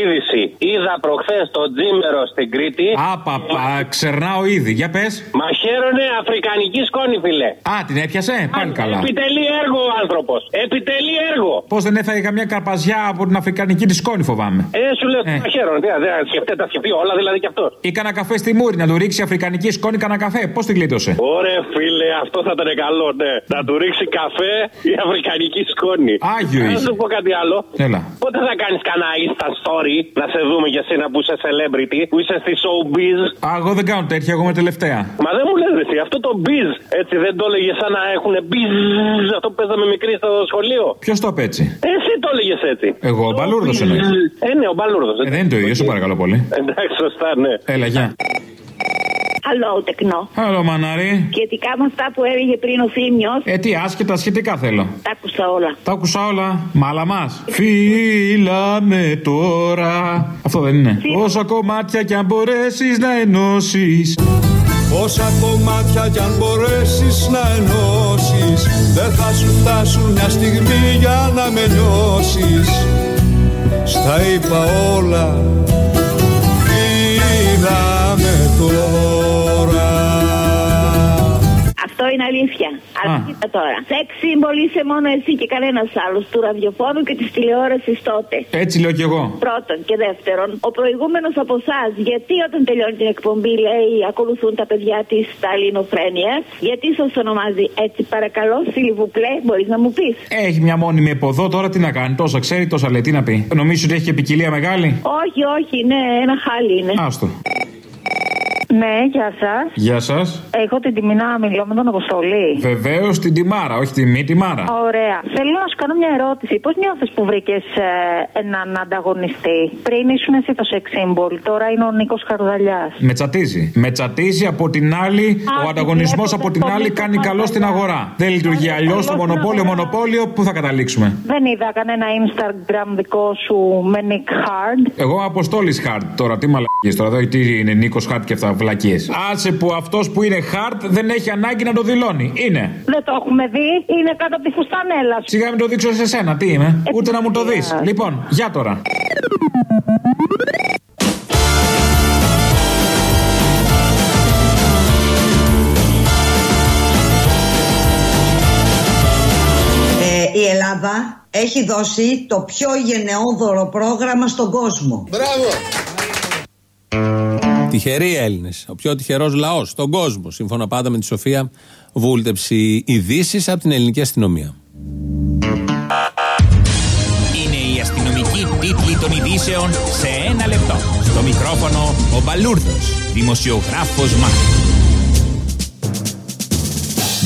Είδηση. Είδα προχθές το τζίμερο στην Κρήτη. Άπαπα, ξερνάω ήδη. Για πες. Μαχαίρωνε αφρικανική σκόνη, φίλε. Α, την έπιασε. Πάλι καλά. Επιτελεί έργο ο άνθρωπος. Επιτελεί έργο. Πώς δεν έφαγε καμιά καρπαζιά από την αφρικανική της σκόνη, φοβάμαι. Ε, σου λέω μαχαίρωνε. Δεν δεν σκεφτεί, τα σκεφτεί όλα δηλαδή κι αυτός. Ή κανένα καφέ στη μούρη να του ρίξει η αφρικανική σκόνη κανένα καφέ. Πώς την γλίτωσε; Ωραία, φίλε, αυτό θα ήταν καλό, ναι. Να του ρίξει καφέ η αφρικανική σκόνη. Άγιος Να είσαι. σου πω κάτι άλλο. Έλα. Πότε θα κάνεις κανένα Insta story να σε δούμε για σένα που είσαι celebrity, που είσαι στη showbiz. Α, εγώ δεν κάνω τέτοια, εγώ είμαι τελευταία. Μα δεν μου λες ρε, εσύ, αυτό το biz, έτσι δεν το έλεγε σαν να έχουν biz, αυτό που παίζαμε μικρή στο σχολείο. Ποιος το είπε έτσι; Εσύ το έλεγες έτσι. Εγώ, ο Μπαλούρδος εννοείς. Ε, ναι, ο Μπαλούρδος. Ε, δεν είναι το ίδιο, σε παρακαλώ πολύ. Εντάξει, σωστά, ναι. Έλα, γεια. Καλό τεκνό. Άλλο μανάρι. Σχετικά με αυτά που έλεγε πριν ο Θήμιος, Ε, τι άσχετα σχετικά θέλω. τα άκουσα όλα. Τα άκουσα όλα. Μάλα μας. Φύλαμε τώρα. Αυτό δεν είναι. Όσα κομμάτια κι αν μπορέσεις να ενώσεις. Όσα κομμάτια κι αν μπορέσεις να ενώσεις Δεν θα σου φτάσουν μια στιγμή για να με νιώσεις Στα είπα όλα είναι αλήθεια. Αλλά κοίτα τώρα. Σεξ σύμβολο είσαι μόνο εσύ και κανένας άλλος του ραδιοφώνου και της τηλεόρασης τότε. Έτσι λέω κι εγώ. Πρώτον και δεύτερον, ο προηγούμενος από εσάς, γιατί όταν τελειώνει την εκπομπή λέει ακολουθούν τα παιδιά της στα ελληνοφρένεια, γιατί σας ονομάζει έτσι, παρακαλώ, Σιλιβουπλέ, μπορείς να μου πεις; Έχει μια μόνιμη εποδό τώρα τι να κάνει. Τόσα ξέρει, τόσα λέει. Τι να πει. Νομίζω ότι έχει και ποικιλία μεγάλη; Όχι, όχι, ναι, ένα χάλι είναι. Άστο. Ναι, γεια σας. Γεια σας. Έχω την τιμή να μιλώ με τον Αποστολή. Βεβαίως την τιμάρα, όχι τη μη τιμάρα. Ωραία. Θέλω να σου κάνω μια ερώτηση. Πώς νιώθεις που βρήκες έναν ανταγωνιστή; Πριν ήσουν εσύ το sex symbol, τώρα είναι ο Νίκος Χαρδαλιάς. Με τσατίζει. Με τσατίζει από την άλλη, ο ανταγωνισμός από την άλλη κάνει καλό στην αγορά. Δεν λειτουργεί αλλιώς το μονοπόλιο, μονοπόλιο, πού θα καταλήξουμε; Δεν είδα κανένα Instagram δικό σου με Nick Hard. Εγώ Αποστόλης Χαρτ τώρα, τι μαλακίες τώρα, εδώ τι είναι Νίκος Χαρτ και αυτά βλακίες. Άσε που αυτός που είναι Χαρτ δεν έχει ανάγκη να το δηλώνει. Είναι. Δεν το έχουμε δει. Είναι κάτω από τη φουστανέλα σου. Σιγά μην το δείξω σε σένα, τι είμαι. Ούτε να μου το δεις. Λοιπόν, για τώρα. Ε, η Ελλάδα έχει δώσει το πιο γενναιόδωρο πρόγραμμα στον κόσμο. Μπράβο! Τυχεροί Έλληνες. Ο πιο τυχερός λαός στον κόσμο. Σύμφωνα πάντα με τη Σοφία Βούλτεψη. Ειδήσεις από την ελληνική αστυνομία. Είναι η αστυνομική τίτλη των ειδήσεων σε ένα λεπτό. Στο μικρόφωνο ο Μπαλούρδος, δημοσιογράφος Μάρκος.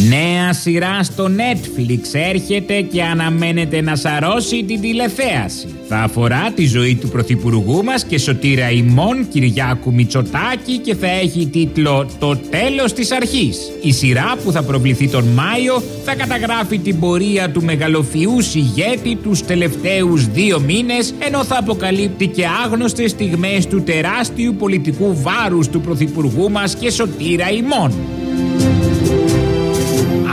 Νέα σειρά στο Netflix έρχεται και αναμένεται να σαρώσει την τηλεθέαση. Θα αφορά τη ζωή του Πρωθυπουργού μας και σωτήρα ημών Κυριάκου Μητσοτάκη και θα έχει τίτλο «Το τέλος της αρχής». Η σειρά που θα προβληθεί τον Μάιο θα καταγράφει την πορεία του μεγαλοφιούς ηγέτη τους τελευταίους δύο μήνες ενώ θα αποκαλύπτει και άγνωστες στιγμές του τεράστιου πολιτικού βάρους του Πρωθυπουργού μας και σωτήρα ημών.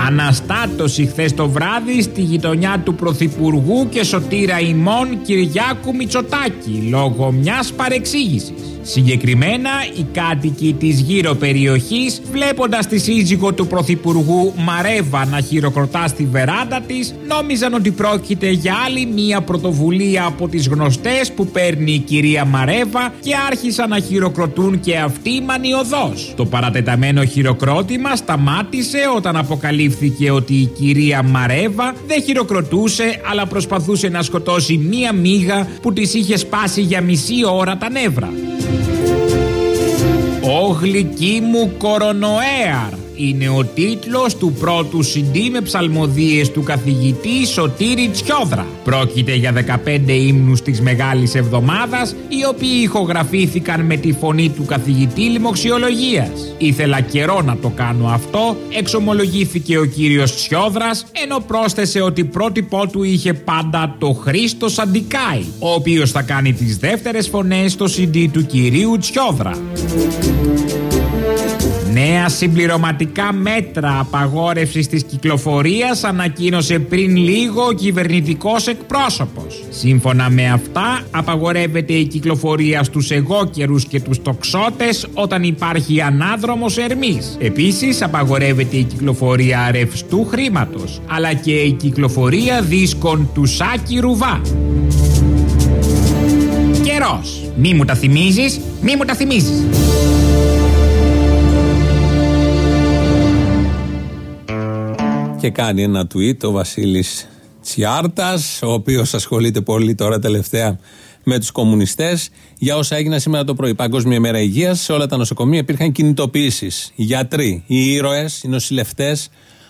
Αναστάτωση χθες το βράδυ στη γειτονιά του Πρωθυπουργού και σωτήρα ημών Κυριάκου Μητσοτάκη λόγω μιας παρεξήγησης. Συγκεκριμένα, οι κάτοικοι της γύρω περιοχής, βλέποντας τη σύζυγο του Πρωθυπουργού Μαρέβα να χειροκροτά στη βεράντα της, νόμιζαν ότι πρόκειται για άλλη μία πρωτοβουλία από τις γνωστές που παίρνει η κυρία Μαρέβα και άρχισαν να χειροκροτούν και αυτοί μανιωδώς. Το παρατεταμένο χειροκρότημα σταμάτησε όταν αποκαλύφθηκε ότι η κυρία Μαρέβα δεν χειροκροτούσε αλλά προσπαθούσε να σκοτώσει μία μύγα που της είχε σπάσει για μισή ώρα τα νεύρα. «Ο γλυκί μου κορονοέαρ» είναι ο τίτλος του πρώτου CD με ψαλμοδίες του καθηγητή Σωτήρη Τσιόδρα. Πρόκειται για 15 ύμνους της Μεγάλης Εβδομάδας, οι οποίοι ηχογραφήθηκαν με τη φωνή του καθηγητή λοιμοξιολογίας. Ήθελα καιρό να το κάνω αυτό, εξομολογήθηκε ο κύριος Τσιόδρας, ενώ πρόσθεσε ότι πρότυπό του είχε πάντα το Χρήστο Αντικάη, ο οποίος θα κάνει τις δεύτερες φωνές στο CD του κυρίου Τσιόδρα. Νέα συμπληρωματικά μέτρα απαγόρευσης της κυκλοφορίας ανακοίνωσε πριν λίγο ο κυβερνητικός εκπρόσωπος. Σύμφωνα με αυτά, απαγορεύεται η κυκλοφορία στους εγώκερους και τους τοξότες όταν υπάρχει ανάδρομος ερμής. Επίσης, απαγορεύεται η κυκλοφορία ρευστού χρήματος, αλλά και η κυκλοφορία δίσκων του Σάκη Ρουβά. Καιρός. Μη μου τα θυμίζεις, μη μου τα θυμίζεις. Και κάνει ένα tweet ο Βασίλης Τσιάρτας, ο οποίος ασχολείται πολύ τώρα τελευταία με τους κομμουνιστές, για όσα έγιναν σήμερα το πρωί. Παγκόσμια ημέρα υγείας, σε όλα τα νοσοκομεία υπήρχαν κινητοποιήσει. Οι γιατροί, οι ήρωες, οι νοσηλευτές,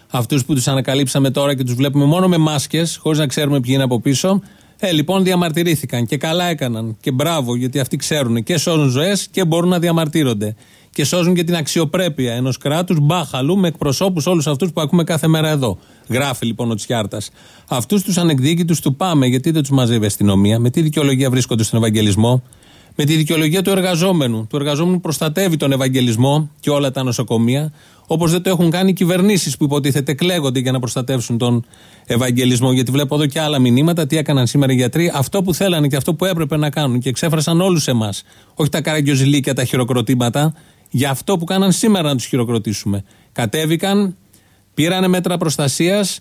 αυτούς που τους ανακαλύψαμε τώρα και τους βλέπουμε μόνο με μάσκες, χωρίς να ξέρουμε ποιοι είναι από πίσω. Ε, λοιπόν, διαμαρτυρήθηκαν και καλά έκαναν. Και μπράβο, γιατί αυτοί ξέρουν και σώζουν ζωές και μπορούν να διαμαρτύρονται. Και σώζουν και την αξιοπρέπεια ενός κράτους μπάχαλου με εκπροσώπους όλους αυτούς που ακούμε κάθε μέρα εδώ. Γράφει λοιπόν ο Τσιάρτας. Αυτούς τους ανεκδίκητους του πάμε, γιατί δεν τους μαζεύει η αστυνομία, με τι δικαιολογία βρίσκονται στον Ευαγγελισμό, με τη δικαιολογία του εργαζόμενου. Του εργαζόμενου προστατεύει τον Ευαγγελισμό και όλα τα νοσοκομεία, όπως δεν το έχουν κάνει οι κυβερνήσεις που υποτίθεται κλαίγονται για να προστατεύσουν τον Ευαγγελισμό. Γιατί βλέπω εδώ και άλλα μηνύματα, τι έκαναν σήμερα οι γιατροί, αυτό που θέλανε και αυτό που έπρεπε να κάνουν και εξέφρασαν όλους εμάς. Όχι τα καραγκιοζηλίκια, τα χειροκροτήματα, για αυτό που κάναν σήμερα να τους χειροκροτήσουμε. Κατέβηκαν, πήρανε μέτρα προστασίας,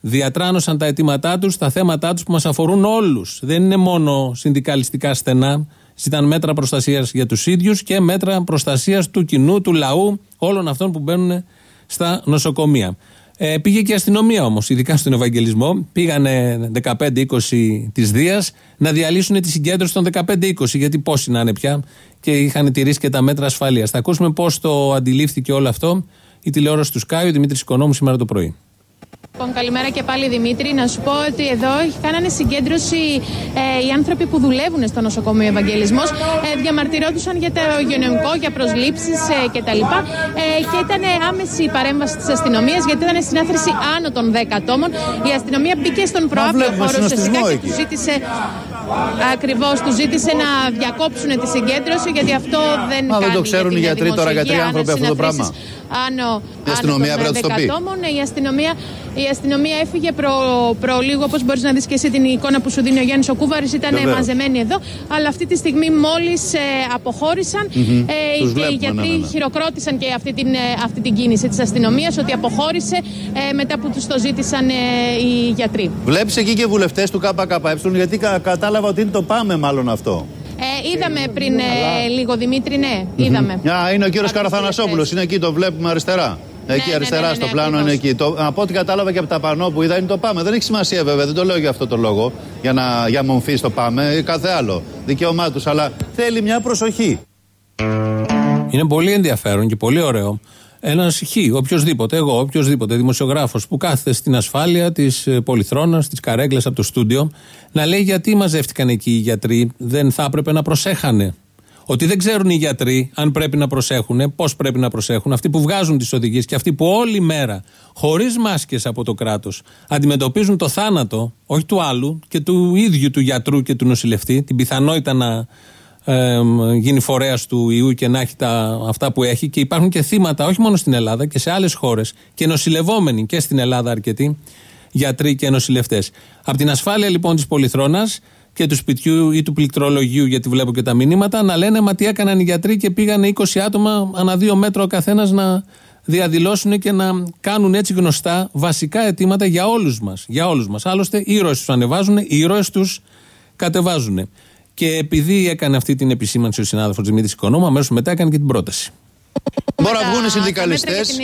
διατράνωσαν τα αιτήματά τους, τα θέματα τους που μας αφορούν όλους. Δεν είναι μόνο συνδικαλιστικά στενά. Ζητάνε μέτρα προστασίας για τους ίδιους και μέτρα προστασίας του κοινού, του λαού, όλων αυτών που μπαίνουν στα νοσοκομεία. Ε, πήγε και η αστυνομία όμως, ειδικά στον Ευαγγελισμό. Πήγανε 15-20 της Δίας να διαλύσουν τη συγκέντρωση των 15-20, γιατί πόσοι να είναι πια και είχαν τηρήσει και τα μέτρα ασφαλείας. Θα ακούσουμε πώς το αντιλήφθηκε όλο αυτό η τηλεόραση του Σκάι, ο Δημήτρης Οικονόμου σήμερα το πρωί. Λοιπόν, καλημέρα και πάλι Δημήτρη. Να σου πω ότι εδώ κάνανε συγκέντρωση ε, οι άνθρωποι που δουλεύουν στο νοσοκομείο Ευαγγελισμός. Ε, διαμαρτυρόντουσαν για το υγειονομικό, για προσλήψεις ε, κτλ. Ε, και ήταν άμεση η παρέμβαση της αστυνομίας γιατί ήταν συνάθρηση άνω των 10 ατόμων. Η αστυνομία μπήκε στον προάπλο χώρο ουσιαστικά και τους ζήτησε. Ακριβώς, του ζήτησε να διακόψουν τη συγκέντρωση γιατί αυτό δεν Μα κάνει δεν το ξέρουν οι για την γιατροί τώρα, γιατροί δημοσιογεία, άνθρωποι αυτό το συναθρήσεις πράγμα. Άνω, Η αστυνομία άνω πρέπει να των τους το πει. 10 ατόμων. Ναι, η αστυνομία, η αστυνομία έφυγε προ, προ λίγο, όπως μπορείς να δεις και εσύ την εικόνα που σου δίνει ο Γιάννης ο Κούβαρη. Ήταν Βεβαίως. μαζεμένοι εδώ, αλλά αυτή τη στιγμή μόλις αποχώρησαν. Μμμ. Ε, Τους και βλέπουμε, γιατί ναι, ναι, ναι. χειροκρότησαν και αυτή την, ε, αυτή την κίνηση της αστυνομίας, ότι αποχώρησε ε, μετά που τους το ζήτησαν ε, οι γιατροί. Βλέπεις εκεί και βουλευτές του ΚΚΕ, γιατί κα- κατάλαβα ότι είναι το πάμε μάλλον αυτό. Ε, είδαμε πριν ε, λίγο, Δημήτρη, ναι, είδαμε. Α, είναι ο κύριος Καραθανασόπουλος, είναι εκεί, το βλέπουμε αριστερά. Εκεί ναι, αριστερά ναι, ναι, στο ναι, πλάνο είναι ακριβώς. εκεί. Το, από ό,τι κατάλαβα και από τα πανό που είδα είναι το πάμε. Δεν έχει σημασία βέβαια, δεν το λέω για αυτό το λόγο, για, να, για μομφή στο πάμε ή κάθε άλλο. Δικαίωμά τους, αλλά θέλει μια προσοχή. Είναι πολύ ενδιαφέρον και πολύ ωραίο Ένας χ, οποιοδήποτε, εγώ, οποιοδήποτε δημοσιογράφος που κάθεται στην ασφάλεια της πολυθρόνας, της καρέγκλα από το στούντιο, να λέει γιατί μαζεύτηκαν εκεί οι γιατροί, δεν θα έπρεπε να προσέχανε. Ότι δεν ξέρουν οι γιατροί αν πρέπει να προσέχουν, πώς πρέπει να προσέχουν, αυτοί που βγάζουν τις οδηγίες και αυτοί που όλη μέρα, χωρίς μάσκες από το κράτος, αντιμετωπίζουν το θάνατο, όχι του άλλου και του ίδιου του γιατρού και του νοσηλευτή, την πιθανότητα να ε, γίνει φορέας του ιού και να έχει τα, αυτά που έχει. Και υπάρχουν και θύματα, όχι μόνο στην Ελλάδα και σε άλλες χώρες, και νοσηλευόμενοι και στην Ελλάδα αρκετοί γιατροί και νοσηλευτές. Από την ασφάλεια λοιπόν της πολυθρόνας και του σπιτιού ή του πληκτρολογίου, γιατί βλέπω και τα μηνύματα, να λένε Μα τι έκαναν οι γιατροί και πήγανε 20 άτομα ανά δύο μέτρα ο καθένας να διαδηλώσουν και να κάνουν έτσι γνωστά βασικά αιτήματα για όλους μας. Για όλους μας. Άλλωστε, ήρωες τους ανεβάζουν, ήρωες τους κατεβάζουν. Και επειδή έκανε αυτή την επισήμανση ο συνάδελφος Δημήτρης Οικονόμου, αμέσως μετά έκανε και την πρόταση. Μπορεί να βγουν οι συνδικαλιστές,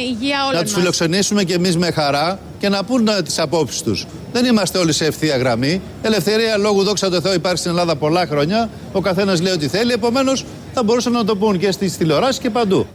να τους φιλοξενήσουμε και εμείς με χαρά και να πούν τις απόψεις τους. Δεν είμαστε όλοι σε ευθεία γραμμή. Ελευθερία λόγου, δόξα τω Θεώ, υπάρχει στην Ελλάδα πολλά χρόνια. Ο καθένας λέει ό,τι θέλει. Επομένως, θα μπορούσαν να το πούν και στις τηλεοράσεις και παντού.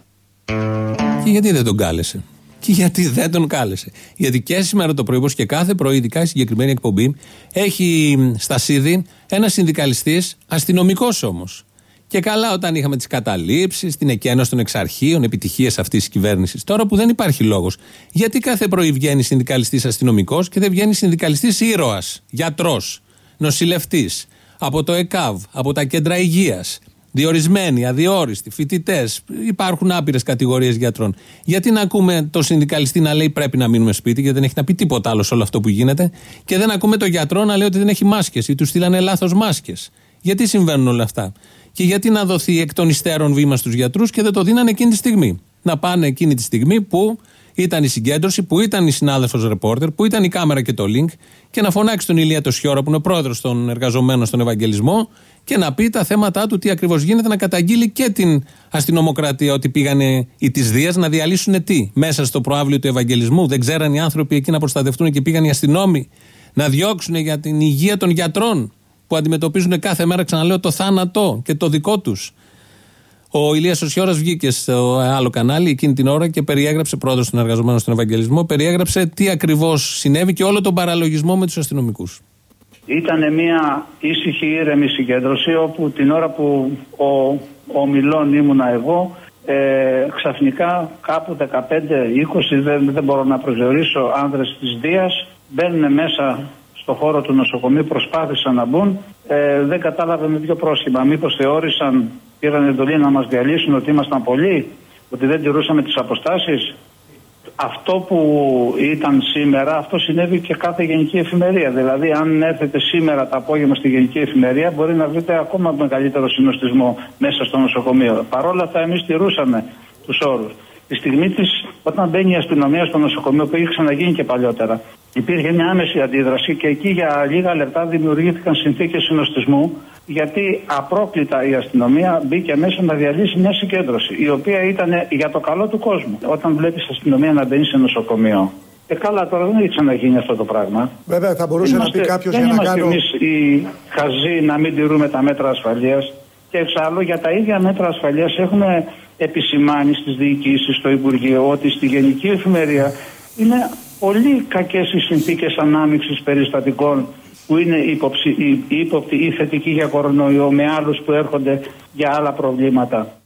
Και γιατί δεν τον κάλεσε; Και γιατί δεν τον κάλεσε. Γιατί και σήμερα το πρωί, όπως και κάθε πρωί, ειδικά η συγκεκριμένη εκπομπή, έχει στα ΣΥΔΗ ένα συνδικαλιστής, αστυνομικός όμως. Και καλά όταν είχαμε τις καταλήψεις, την εκένωση των εξαρχείων, επιτυχίες αυτής της κυβέρνησης. Τώρα που δεν υπάρχει λόγος. Γιατί κάθε πρωί βγαίνει συνδικαλιστής αστυνομικός και δεν βγαίνει συνδικαλιστής ήρωας, γιατρός, νοσηλευτής, από το ΕΚΑΒ, από τα κέντρα υγείας, διορισμένοι, αδιόριστοι, φοιτητές. Υπάρχουν άπειρες κατηγορίες γιατρών. Γιατί να ακούμε το συνδικαλιστή να λέει πρέπει να μείνουμε σπίτι, γιατί δεν έχει να πει τίποτα άλλο σε όλο αυτό που γίνεται, και δεν ακούμε το γιατρό να λέει ότι δεν έχει μάσκες ή τους στείλανε λάθος μάσκες. Γιατί συμβαίνουν όλα αυτά; Και γιατί να δοθεί εκ των υστέρων βήμα στους γιατρούς και δεν το δίνανε εκείνη τη στιγμή; Να πάνε εκείνη τη στιγμή που ήταν η συγκέντρωση, που ήταν η συνάδελφος ρεπόρτερ, που ήταν η κάμερα και το link και να φωνάξει τον Ηλία το Σιώρα που είναι πρόεδρος των εργαζομένων στον Ευαγγελισμό και να πει τα θέματα του, τι ακριβώς γίνεται, να καταγγείλει και την αστυνομοκρατία ότι πήγανε οι της Δίας να διαλύσουν τι, μέσα στο προάβλιο του Ευαγγελισμού. Δεν ξέραν οι άνθρωποι εκεί να προστατευτούν και πήγαν οι αστυνόμοι να διώξουν για την υγεία των γιατρών που αντιμετωπίζουν κάθε μέρα, ξαναλέω, το θάνατο και το δικό τους. Ο Ηλίας Οσιόρα βγήκε στο άλλο κανάλι εκείνη την ώρα και περιέγραψε, πρόεδρος των εργαζομένων στον Ευαγγελισμό, περιέγραψε τι ακριβώς συνέβη και όλο τον παραλογισμό με τους αστυνομικούς. Ήταν μια ήσυχη, ήρεμη συγκέντρωση όπου την ώρα που ο, ο Μιλών ήμουνα εγώ, ε, ξαφνικά κάπου 15-20, δεν, δεν μπορώ να προσδιορίσω, άνδρες της Δίας μπαίνουν μέσα στο χώρο του νοσοκομείου, προσπάθησαν να μπουν. Ε, δεν κατάλαβε με ποιο πρόσχημα. Μήπως θεώρησαν, πήραν εντολή να μας διαλύσουν ότι ήμασταν πολλοί, ότι δεν τηρούσαμε τις αποστάσεις. Αυτό που ήταν σήμερα, αυτό συνέβη και κάθε γενική εφημερία. Δηλαδή, αν έρθετε σήμερα το απόγευμα στη γενική εφημερία, μπορεί να βρείτε ακόμα μεγαλύτερο συνοστισμό μέσα στο νοσοκομείο. Παρ' όλα αυτά, εμείς τηρούσαμε τους όρους. Τη στιγμή της, όταν μπαίνει η αστυνομία στο νοσοκομείο, που είχε ξαναγίνει και παλιότερα, υπήρχε μια άμεση αντίδραση και εκεί για λίγα λεπτά δημιουργήθηκαν συνθήκες συνοστισμού, γιατί απρόκλητα η αστυνομία μπήκε μέσα να διαλύσει μια συγκέντρωση, η οποία ήταν για το καλό του κόσμου. Όταν βλέπεις αστυνομία να μπαίνει σε νοσοκομείο, ε, καλά, τώρα δεν έχει ξαναγίνει αυτό το πράγμα. Βέβαια, θα μπορούσε είμαστε, να πει κάποιος για να κάνω. Δεν είμαστε εμείς οι χαζοί να μην τηρούμε τα μέτρα ασφαλείας. Και εξάλλου για τα ίδια μέτρα ασφαλείας έχουμε επισημάνει στις διοικήσεις, στο Υπουργείο, ότι στη Γενική Εφημερία είναι πολύ κακές οι συνθήκες ανάμειξης περιστατικών που είναι ύποπτοι ή θετικοί για κορονοϊό με άλλους που έρχονται για άλλα προβλήματα.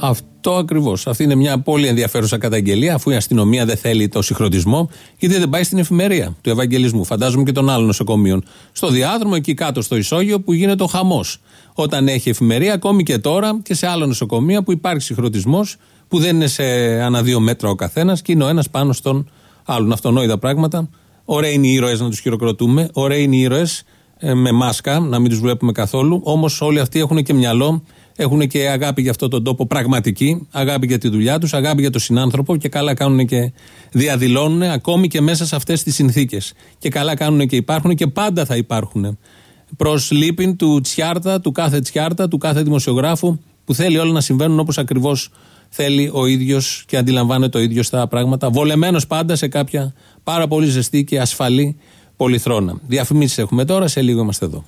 Αυτός ακριβώς. Αυτή είναι μια πολύ ενδιαφέρουσα καταγγελία, αφού η αστυνομία δεν θέλει το συγχρονισμό, γιατί δεν πάει στην εφημερία του Ευαγγελισμού. Φαντάζομαι και των άλλων νοσοκομείων. Στο διάδρομο, εκεί κάτω στο Ισόγειο, που γίνεται ο χαμός. Όταν έχει εφημερία, ακόμη και τώρα και σε άλλα νοσοκομεία που υπάρχει συγχρονισμός, που δεν είναι σε ανά δύο μέτρα ο καθένας και είναι ο ένας πάνω στον άλλον. Αυτονόητα πράγματα. Ωραίοι είναι οι ήρωες να τους χειροκροτούμε. Ωραίοι είναι οι ήρωες ε, με μάσκα, να μην τους βλέπουμε καθόλου. Όμως όλοι αυτοί έχουν και μυαλό, έχουν και αγάπη για αυτόν τον τόπο πραγματική, αγάπη για τη δουλειά τους, αγάπη για τον συνάνθρωπο και καλά κάνουν και διαδηλώνουν ακόμη και μέσα σε αυτές τις συνθήκες. Και καλά κάνουν και υπάρχουν και πάντα θα υπάρχουν. Προς λύπην του Τσιάρτα, του κάθε Τσιάρτα, του κάθε δημοσιογράφου που θέλει όλα να συμβαίνουν όπως ακριβώς θέλει ο ίδιος και αντιλαμβάνεται το ίδιος στα πράγματα. Βολεμένος πάντα σε κάποια πάρα πολύ ζεστή και ασφαλή πολυθρόνα. Διαφημίσεις έχουμε τώρα, σε λίγο είμαστε εδώ.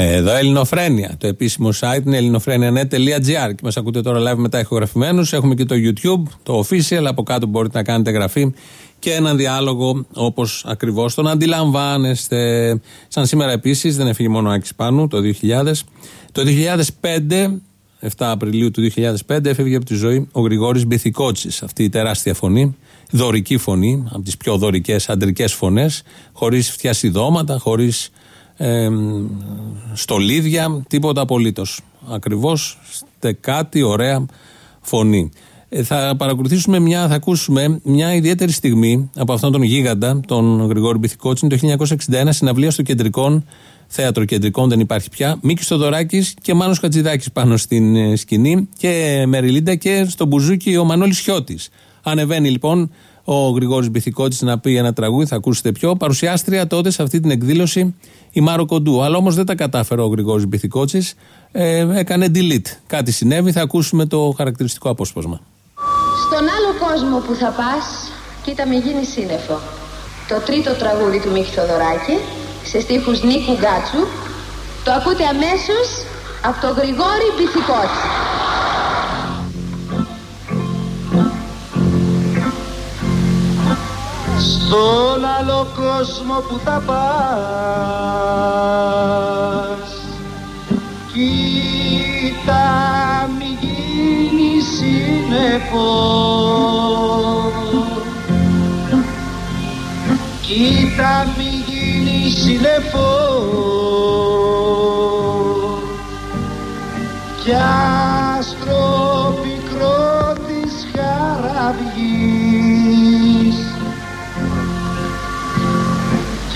Εδώ Ελληνοφρένια. Το επίσημο site είναι ελληνοφρένια.net.gr και μας ακούτε τώρα live μετά ηχογραφημένους. Έχουμε και το YouTube, το official. Από κάτω μπορείτε να κάνετε εγγραφή και έναν διάλογο όπως ακριβώς τον αντιλαμβάνεστε. Σαν σήμερα επίσης, δεν έφυγε μόνο ο Άκης Πάνου το 2000. Το 2005, 7 Απριλίου του 2005, έφευγε από τη ζωή ο Γρηγόρης Μπιθικότσης. Αυτή η τεράστια φωνή, δωρική φωνή, από τις πιο δωρικές αντρικές φωνές, χωρίς φτιασιδώματα, χωρίς ε, στολίδια, τίποτα απολύτως. Ακριβώς στεκάτη, ωραία φωνή. Ε, θα παρακολουθήσουμε μια, θα ακούσουμε μια ιδιαίτερη στιγμή από αυτόν τον γίγαντα, τον Γρηγόρη Μπιθικότσιν, το 1961, συναυλία στο κεντρικό θέατρο κεντρικών, δεν υπάρχει πια. Μίκης Στοδωράκη και Μάνος Χατζηδάκης πάνω στην ε, σκηνή και Μεριλίντα και στο μπουζούκι ο Μανώλης Χιώτης. Ανεβαίνει λοιπόν ο Γρηγόρης Μπιθικότης να πει ένα τραγούδι, θα ακούσετε πιο. Παρουσιάστρια τότε σε αυτή την εκδήλωση η Μάρο Κοντού. Αλλά όμως δεν τα κατάφερε ο Γρηγόρης Μπιθικότης. Ε, έκανε delete. Κάτι συνέβη, θα ακούσουμε το χαρακτηριστικό απόσπασμα. Στον άλλο κόσμο που θα πας, κοίτα με γίνεις σύννεφο. Το τρίτο τραγούδι του Μίχη Θοδωράκη, σε στίχους Νίκου Γκάτσου, το ακούτε αμέσως από τον Γρηγόρη Μπιθικότη. Στον άλλο κόσμο που θα πας, κοίτα μη γίνει σύννεφο Κοίτα μη γίνει σύννεφο κι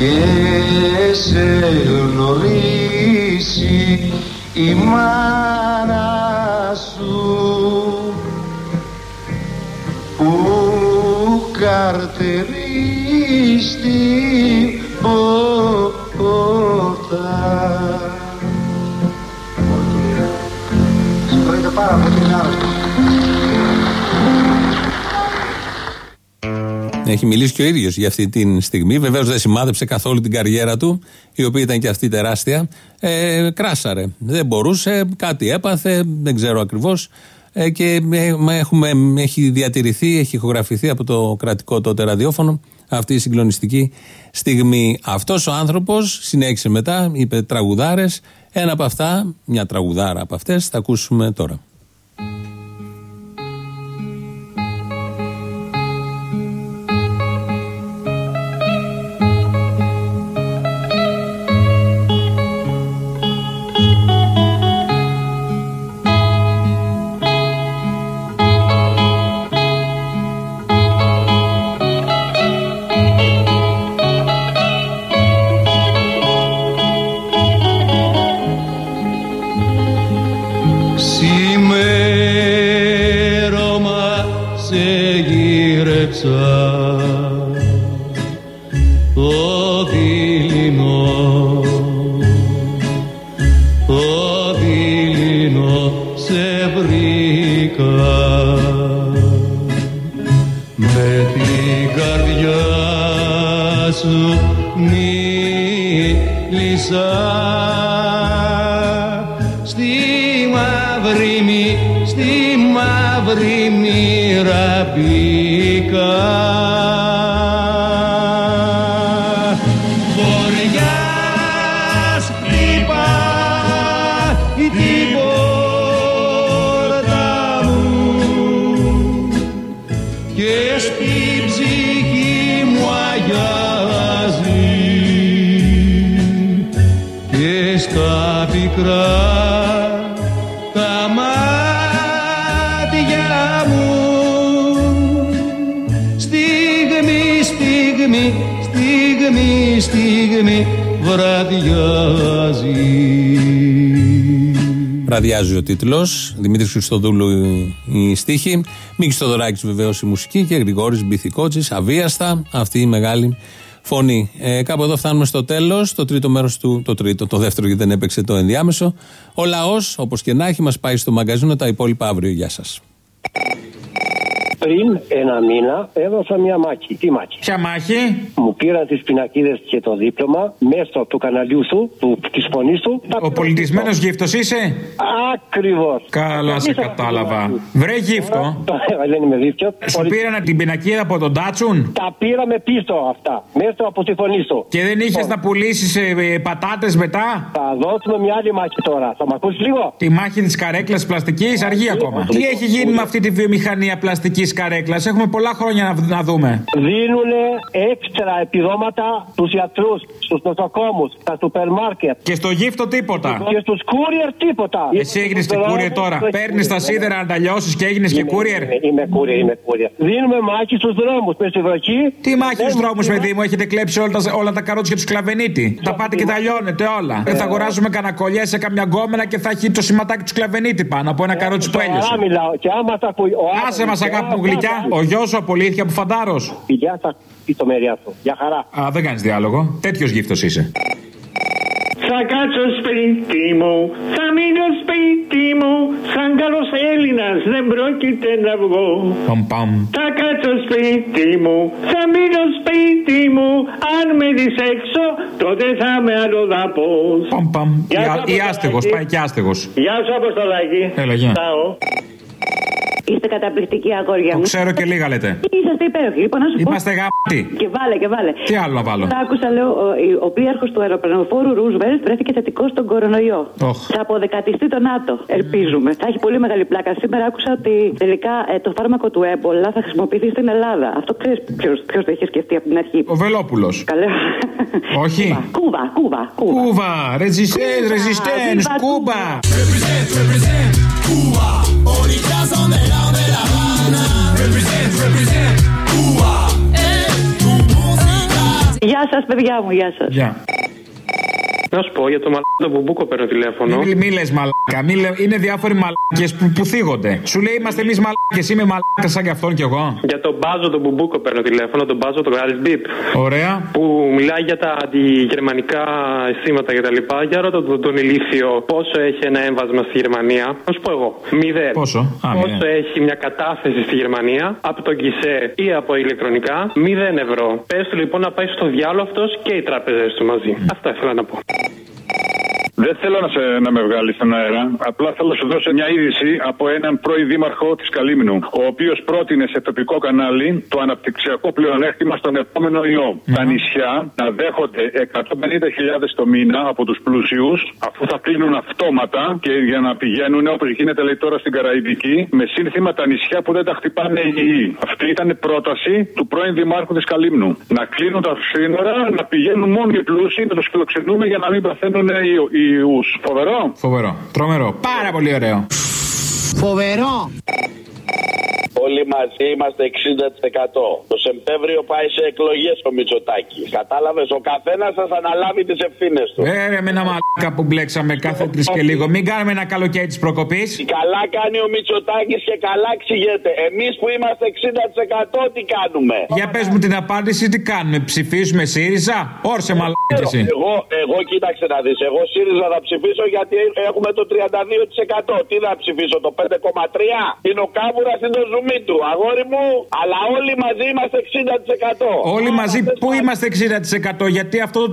και σε γνωρίσει η μάνα σου. Που καρτερεί στην πόρτα. Συγχωρείτε πάρα πολύ, είναι Έχει μιλήσει και ο ίδιος για αυτή τη στιγμή. Βεβαίως δεν σημάδεψε καθόλου την καριέρα του, η οποία ήταν και αυτή τεράστια. Ε, κράσαρε. Δεν μπορούσε, κάτι έπαθε, δεν ξέρω ακριβώς. Ε, και έχουμε, έχει διατηρηθεί, έχει ηχογραφηθεί από το κρατικό τότε ραδιόφωνο αυτή η συγκλονιστική στιγμή. Αυτός ο άνθρωπος συνέχισε μετά, είπε τραγουδάρες. Ένα από αυτά, μια τραγουδάρα από αυτές, θα ακούσουμε τώρα. Στιγμή, στιγμή, στιγμή βραδιάζει. Βραδιάζει ο τίτλος. Δημήτρης Χριστοδούλου η στίχη. Μίκη Στοδωράκης βεβαίως η μουσική και Γρηγόρης Μπιθικότσης. Αβίαστα αυτή η μεγάλη φωνή. Ε, κάπου εδώ φτάνουμε στο τέλος. Το τρίτο μέρος του. Το τρίτο, το δεύτερο γιατί δεν έπαιξε το ενδιάμεσο. Ο λαός, όπως και να έχει, μας πάει στο μαγκαζίνο. Τα υπόλοιπα αύριο. Γεια σας. Πριν ένα μήνα έδωσα μια μάχη. Τι μάχη; Ποια μάχη; Μου πήραν τις πινακίδες και το δίπλωμα μέσω του καναλιού σου, του, της φωνής του. Ο πολιτισμένος γύφτος είσαι; Ακριβώς. Καλά, σε κατάλαβα. Βρε γύφτο. Δεν είμαι δίφτιο. Σου πήραν την πινακίδα από τον Τάτσουν; Τα πήραμε πίσω αυτά. Μέσα από τη φωνή σου. Και δεν είχες να πουλήσεις πατάτες μετά; Θα δώσουμε μια άλλη μάχη τώρα. Θα με ακούσεις λίγο; Τη μάχη της καρέκλας πλαστικής αργεί ακόμα. Τι έχει γίνει με αυτή τη βιομηχανία πλαστικής καρέκλας. Έχουμε πολλά χρόνια να, να δούμε. Δίνουν έξτρα επιδόματα στους γιατρούς, στους νοσοκόμους, στα σούπερ μάρκετ. Και στο γύφτο τίποτα. Και στους courier τίποτα. Εσύ έγινες και courier τώρα. Παίρνεις τα σίδερα να τα λιώσεις και έγινες και courier; Είμαι, είμαι courier, είμαι courier. Δίνουμε μάχη στους δρόμους με στη βροχή. Τι μάχη στους δρόμους, παιδί μου, έχετε κλέψει όλα τα, όλα τα καρότσια τους κλαβενίτη; Τα πάτε και τα λιώνετε όλα. Δεν θα αγοράζουμε κανένα κολλιέ σε καμιά γκόμενα και θα έχει το σηματάκι του κλαβενίτη πάνω από ένα καρότσι που έλειωσε. Άσε μας αγάπη μου γλυκιά. Ο γιος σου απολύθηκε από φαντάρος. Γεια σας, πιτομέρια σου. Γεια χαρά. Α, δεν κάνεις διάλογο. Τέτοιος γύφτος είσαι. Θα κάτσω σπίτι μου, θα μείνω σπίτι μου, σαν καλός Έλληνας δεν πρόκειται να βγω. Παμ, παμ. Θα κάτσω σπίτι μου, θα μείνω σπίτι μου, αν με δεις έξω, τότε θα είμαι αλλοδαπός. Παμ, παμ. Ή άστεγος, πάει και άστεγος. Γεια σου Αποστολάκη. Έλα, γεια. Είστε καταπληκτική αγόρια Το μου. ξέρω και λίγα λέτε. Είσαστε υπέροχοι. Λοιπόν, να σου πω. Είμαστε γαμπτοί. Και βάλε, και βάλε. Τι άλλο να βάλω; Τα άκουσα, λέω, ο, ο πλοίαρχος του αεροπλανοφόρου Ρούσβελτ βρέθηκε θετικός στον κορονοϊό. Οχ. Θα αποδεκατιστεί το ΝΑΤΟ. Ελπίζουμε. Θα έχει πολύ μεγάλη πλάκα. Σήμερα άκουσα ότι τελικά ε, το φάρμακο του έμπολα θα χρησιμοποιηθεί στην Ελλάδα. Αυτό ξέρεις ποιος το είχε σκεφτεί από την αρχή. Ο Βελόπουλος. Καλέ. Όχι. Κούβα, κούβα, κούβα. Κούβα, resistance, resistance, Κούβα. Represent, represent, Cuba, orillas donde la de La Habana. Represent, represent, Cuba, eh, tu música. Γεια σα, παιδιά μου, γεια σα. Γεια. Να σου πω για το μαλάκα που μπούκο παίρνω τηλέφωνο. Μη, μη λες μαλάκα. Μη λε- είναι διάφοροι μαλάκες που, που θίγονται. Σου λέει είμαστε εμείς μαλάκες, είμαι μαλάκα σαν κι αυτόν κι εγώ. Για τον Μπάζο τον Μπουμπούκο παίρνω τηλέφωνο, τον Μπάζο τον Γκάλι Μπίπ. Ωραία. Που μιλάει για τα αντιγερμανικά αισθήματα κτλ. Για ρώτα τον, τον ηλίθιο πόσο έχει ένα έμβασμα στη Γερμανία; Να σου πω εγώ. Μηδέν. Πόσο; Α, πόσο μηδέν. έχει μια κατάθεση στη Γερμανία από τον Κισέ ή από ηλεκτρονικά; Μηδέν ευρώ. Πες του λοιπόν να πάει στο διάλογο αυτός και οι τράπεζες του μαζί. Αυτά ήθελα να πω. Δεν θέλω να, σε, να με βγάλεις στον αέρα. Απλά θέλω να σου δώσω μια είδηση από έναν πρώην δήμαρχο της Καλύμνου, ο οποίος πρότεινε σε τοπικό κανάλι το αναπτυξιακό πλεονέκτημα στον επόμενο ιό. Τα νησιά να δέχονται 150.000 το μήνα από τους πλούσιους, αφού θα κλείνουν αυτόματα και για να πηγαίνουν όπως γίνεται λέει τώρα στην Καραϊβική, με σύνθημα τα νησιά που δεν τα χτυπάνε οι γη. Αυτή ήταν η πρόταση του πρώην δημάρχου της Καλύμνου. Να κλείνουν τα σύνορα, να πηγαίνουν μόνο οι πλούσιοι, να τους φιλοξενούμε για να μην παθαίνουν οι, οι ιούς. Φοβερό. Φοβερό. Τρομερό. Πάρα πολύ ωραίο. Φοβερό. Όλοι μαζί είμαστε 60%. Το Σεπτέμβριο πάει σε εκλογές ο Μητσοτάκη. Κατάλαβες, ο καθένας θα αναλάβει τις ευθύνες του. Ε, ρε, με ένα μαλάκα που μπλέξαμε κάθε τρεις και λίγο. Μην κάνουμε ένα καλοκαίρι της προκοπής. Καλά κάνει ο Μητσοτάκης και καλά ξηγέται. Εμείς που είμαστε 60% τι κάνουμε; Για πες μου την απάντηση, τι κάνουμε. Ψηφίσουμε ΣΥΡΙΖΑ; Όρσε μαλάκα εσύ. Εγώ, εγώ κοίταξε να δεις. Εγώ ΣΥΡΙΖΑ θα ψηφίσω γιατί έχουμε το 32%. Τι θα ψηφίσω, το 5,3%. Είναι ο Κάβουρας, είναι το ζουμί του. Αγόρι μου, αλλά όλοι μαζί είμαστε 60%. Όλοι μαζί, πού είμαστε 60%, γιατί αυτό το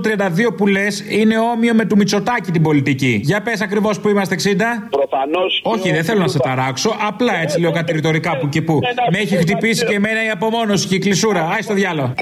32% που λες είναι όμοιο με του Μητσοτάκη την πολιτική. Για πες ακριβώς που είμαστε 60%. Προφανώς. Όχι, δεν θέλω να σε ταράξω. Απλά έτσι λέω κατηρητορικά που και που. Με έχει χτυπήσει και εμένα η απομόνωση και η κλεισούρα. Άι στο διάλογο.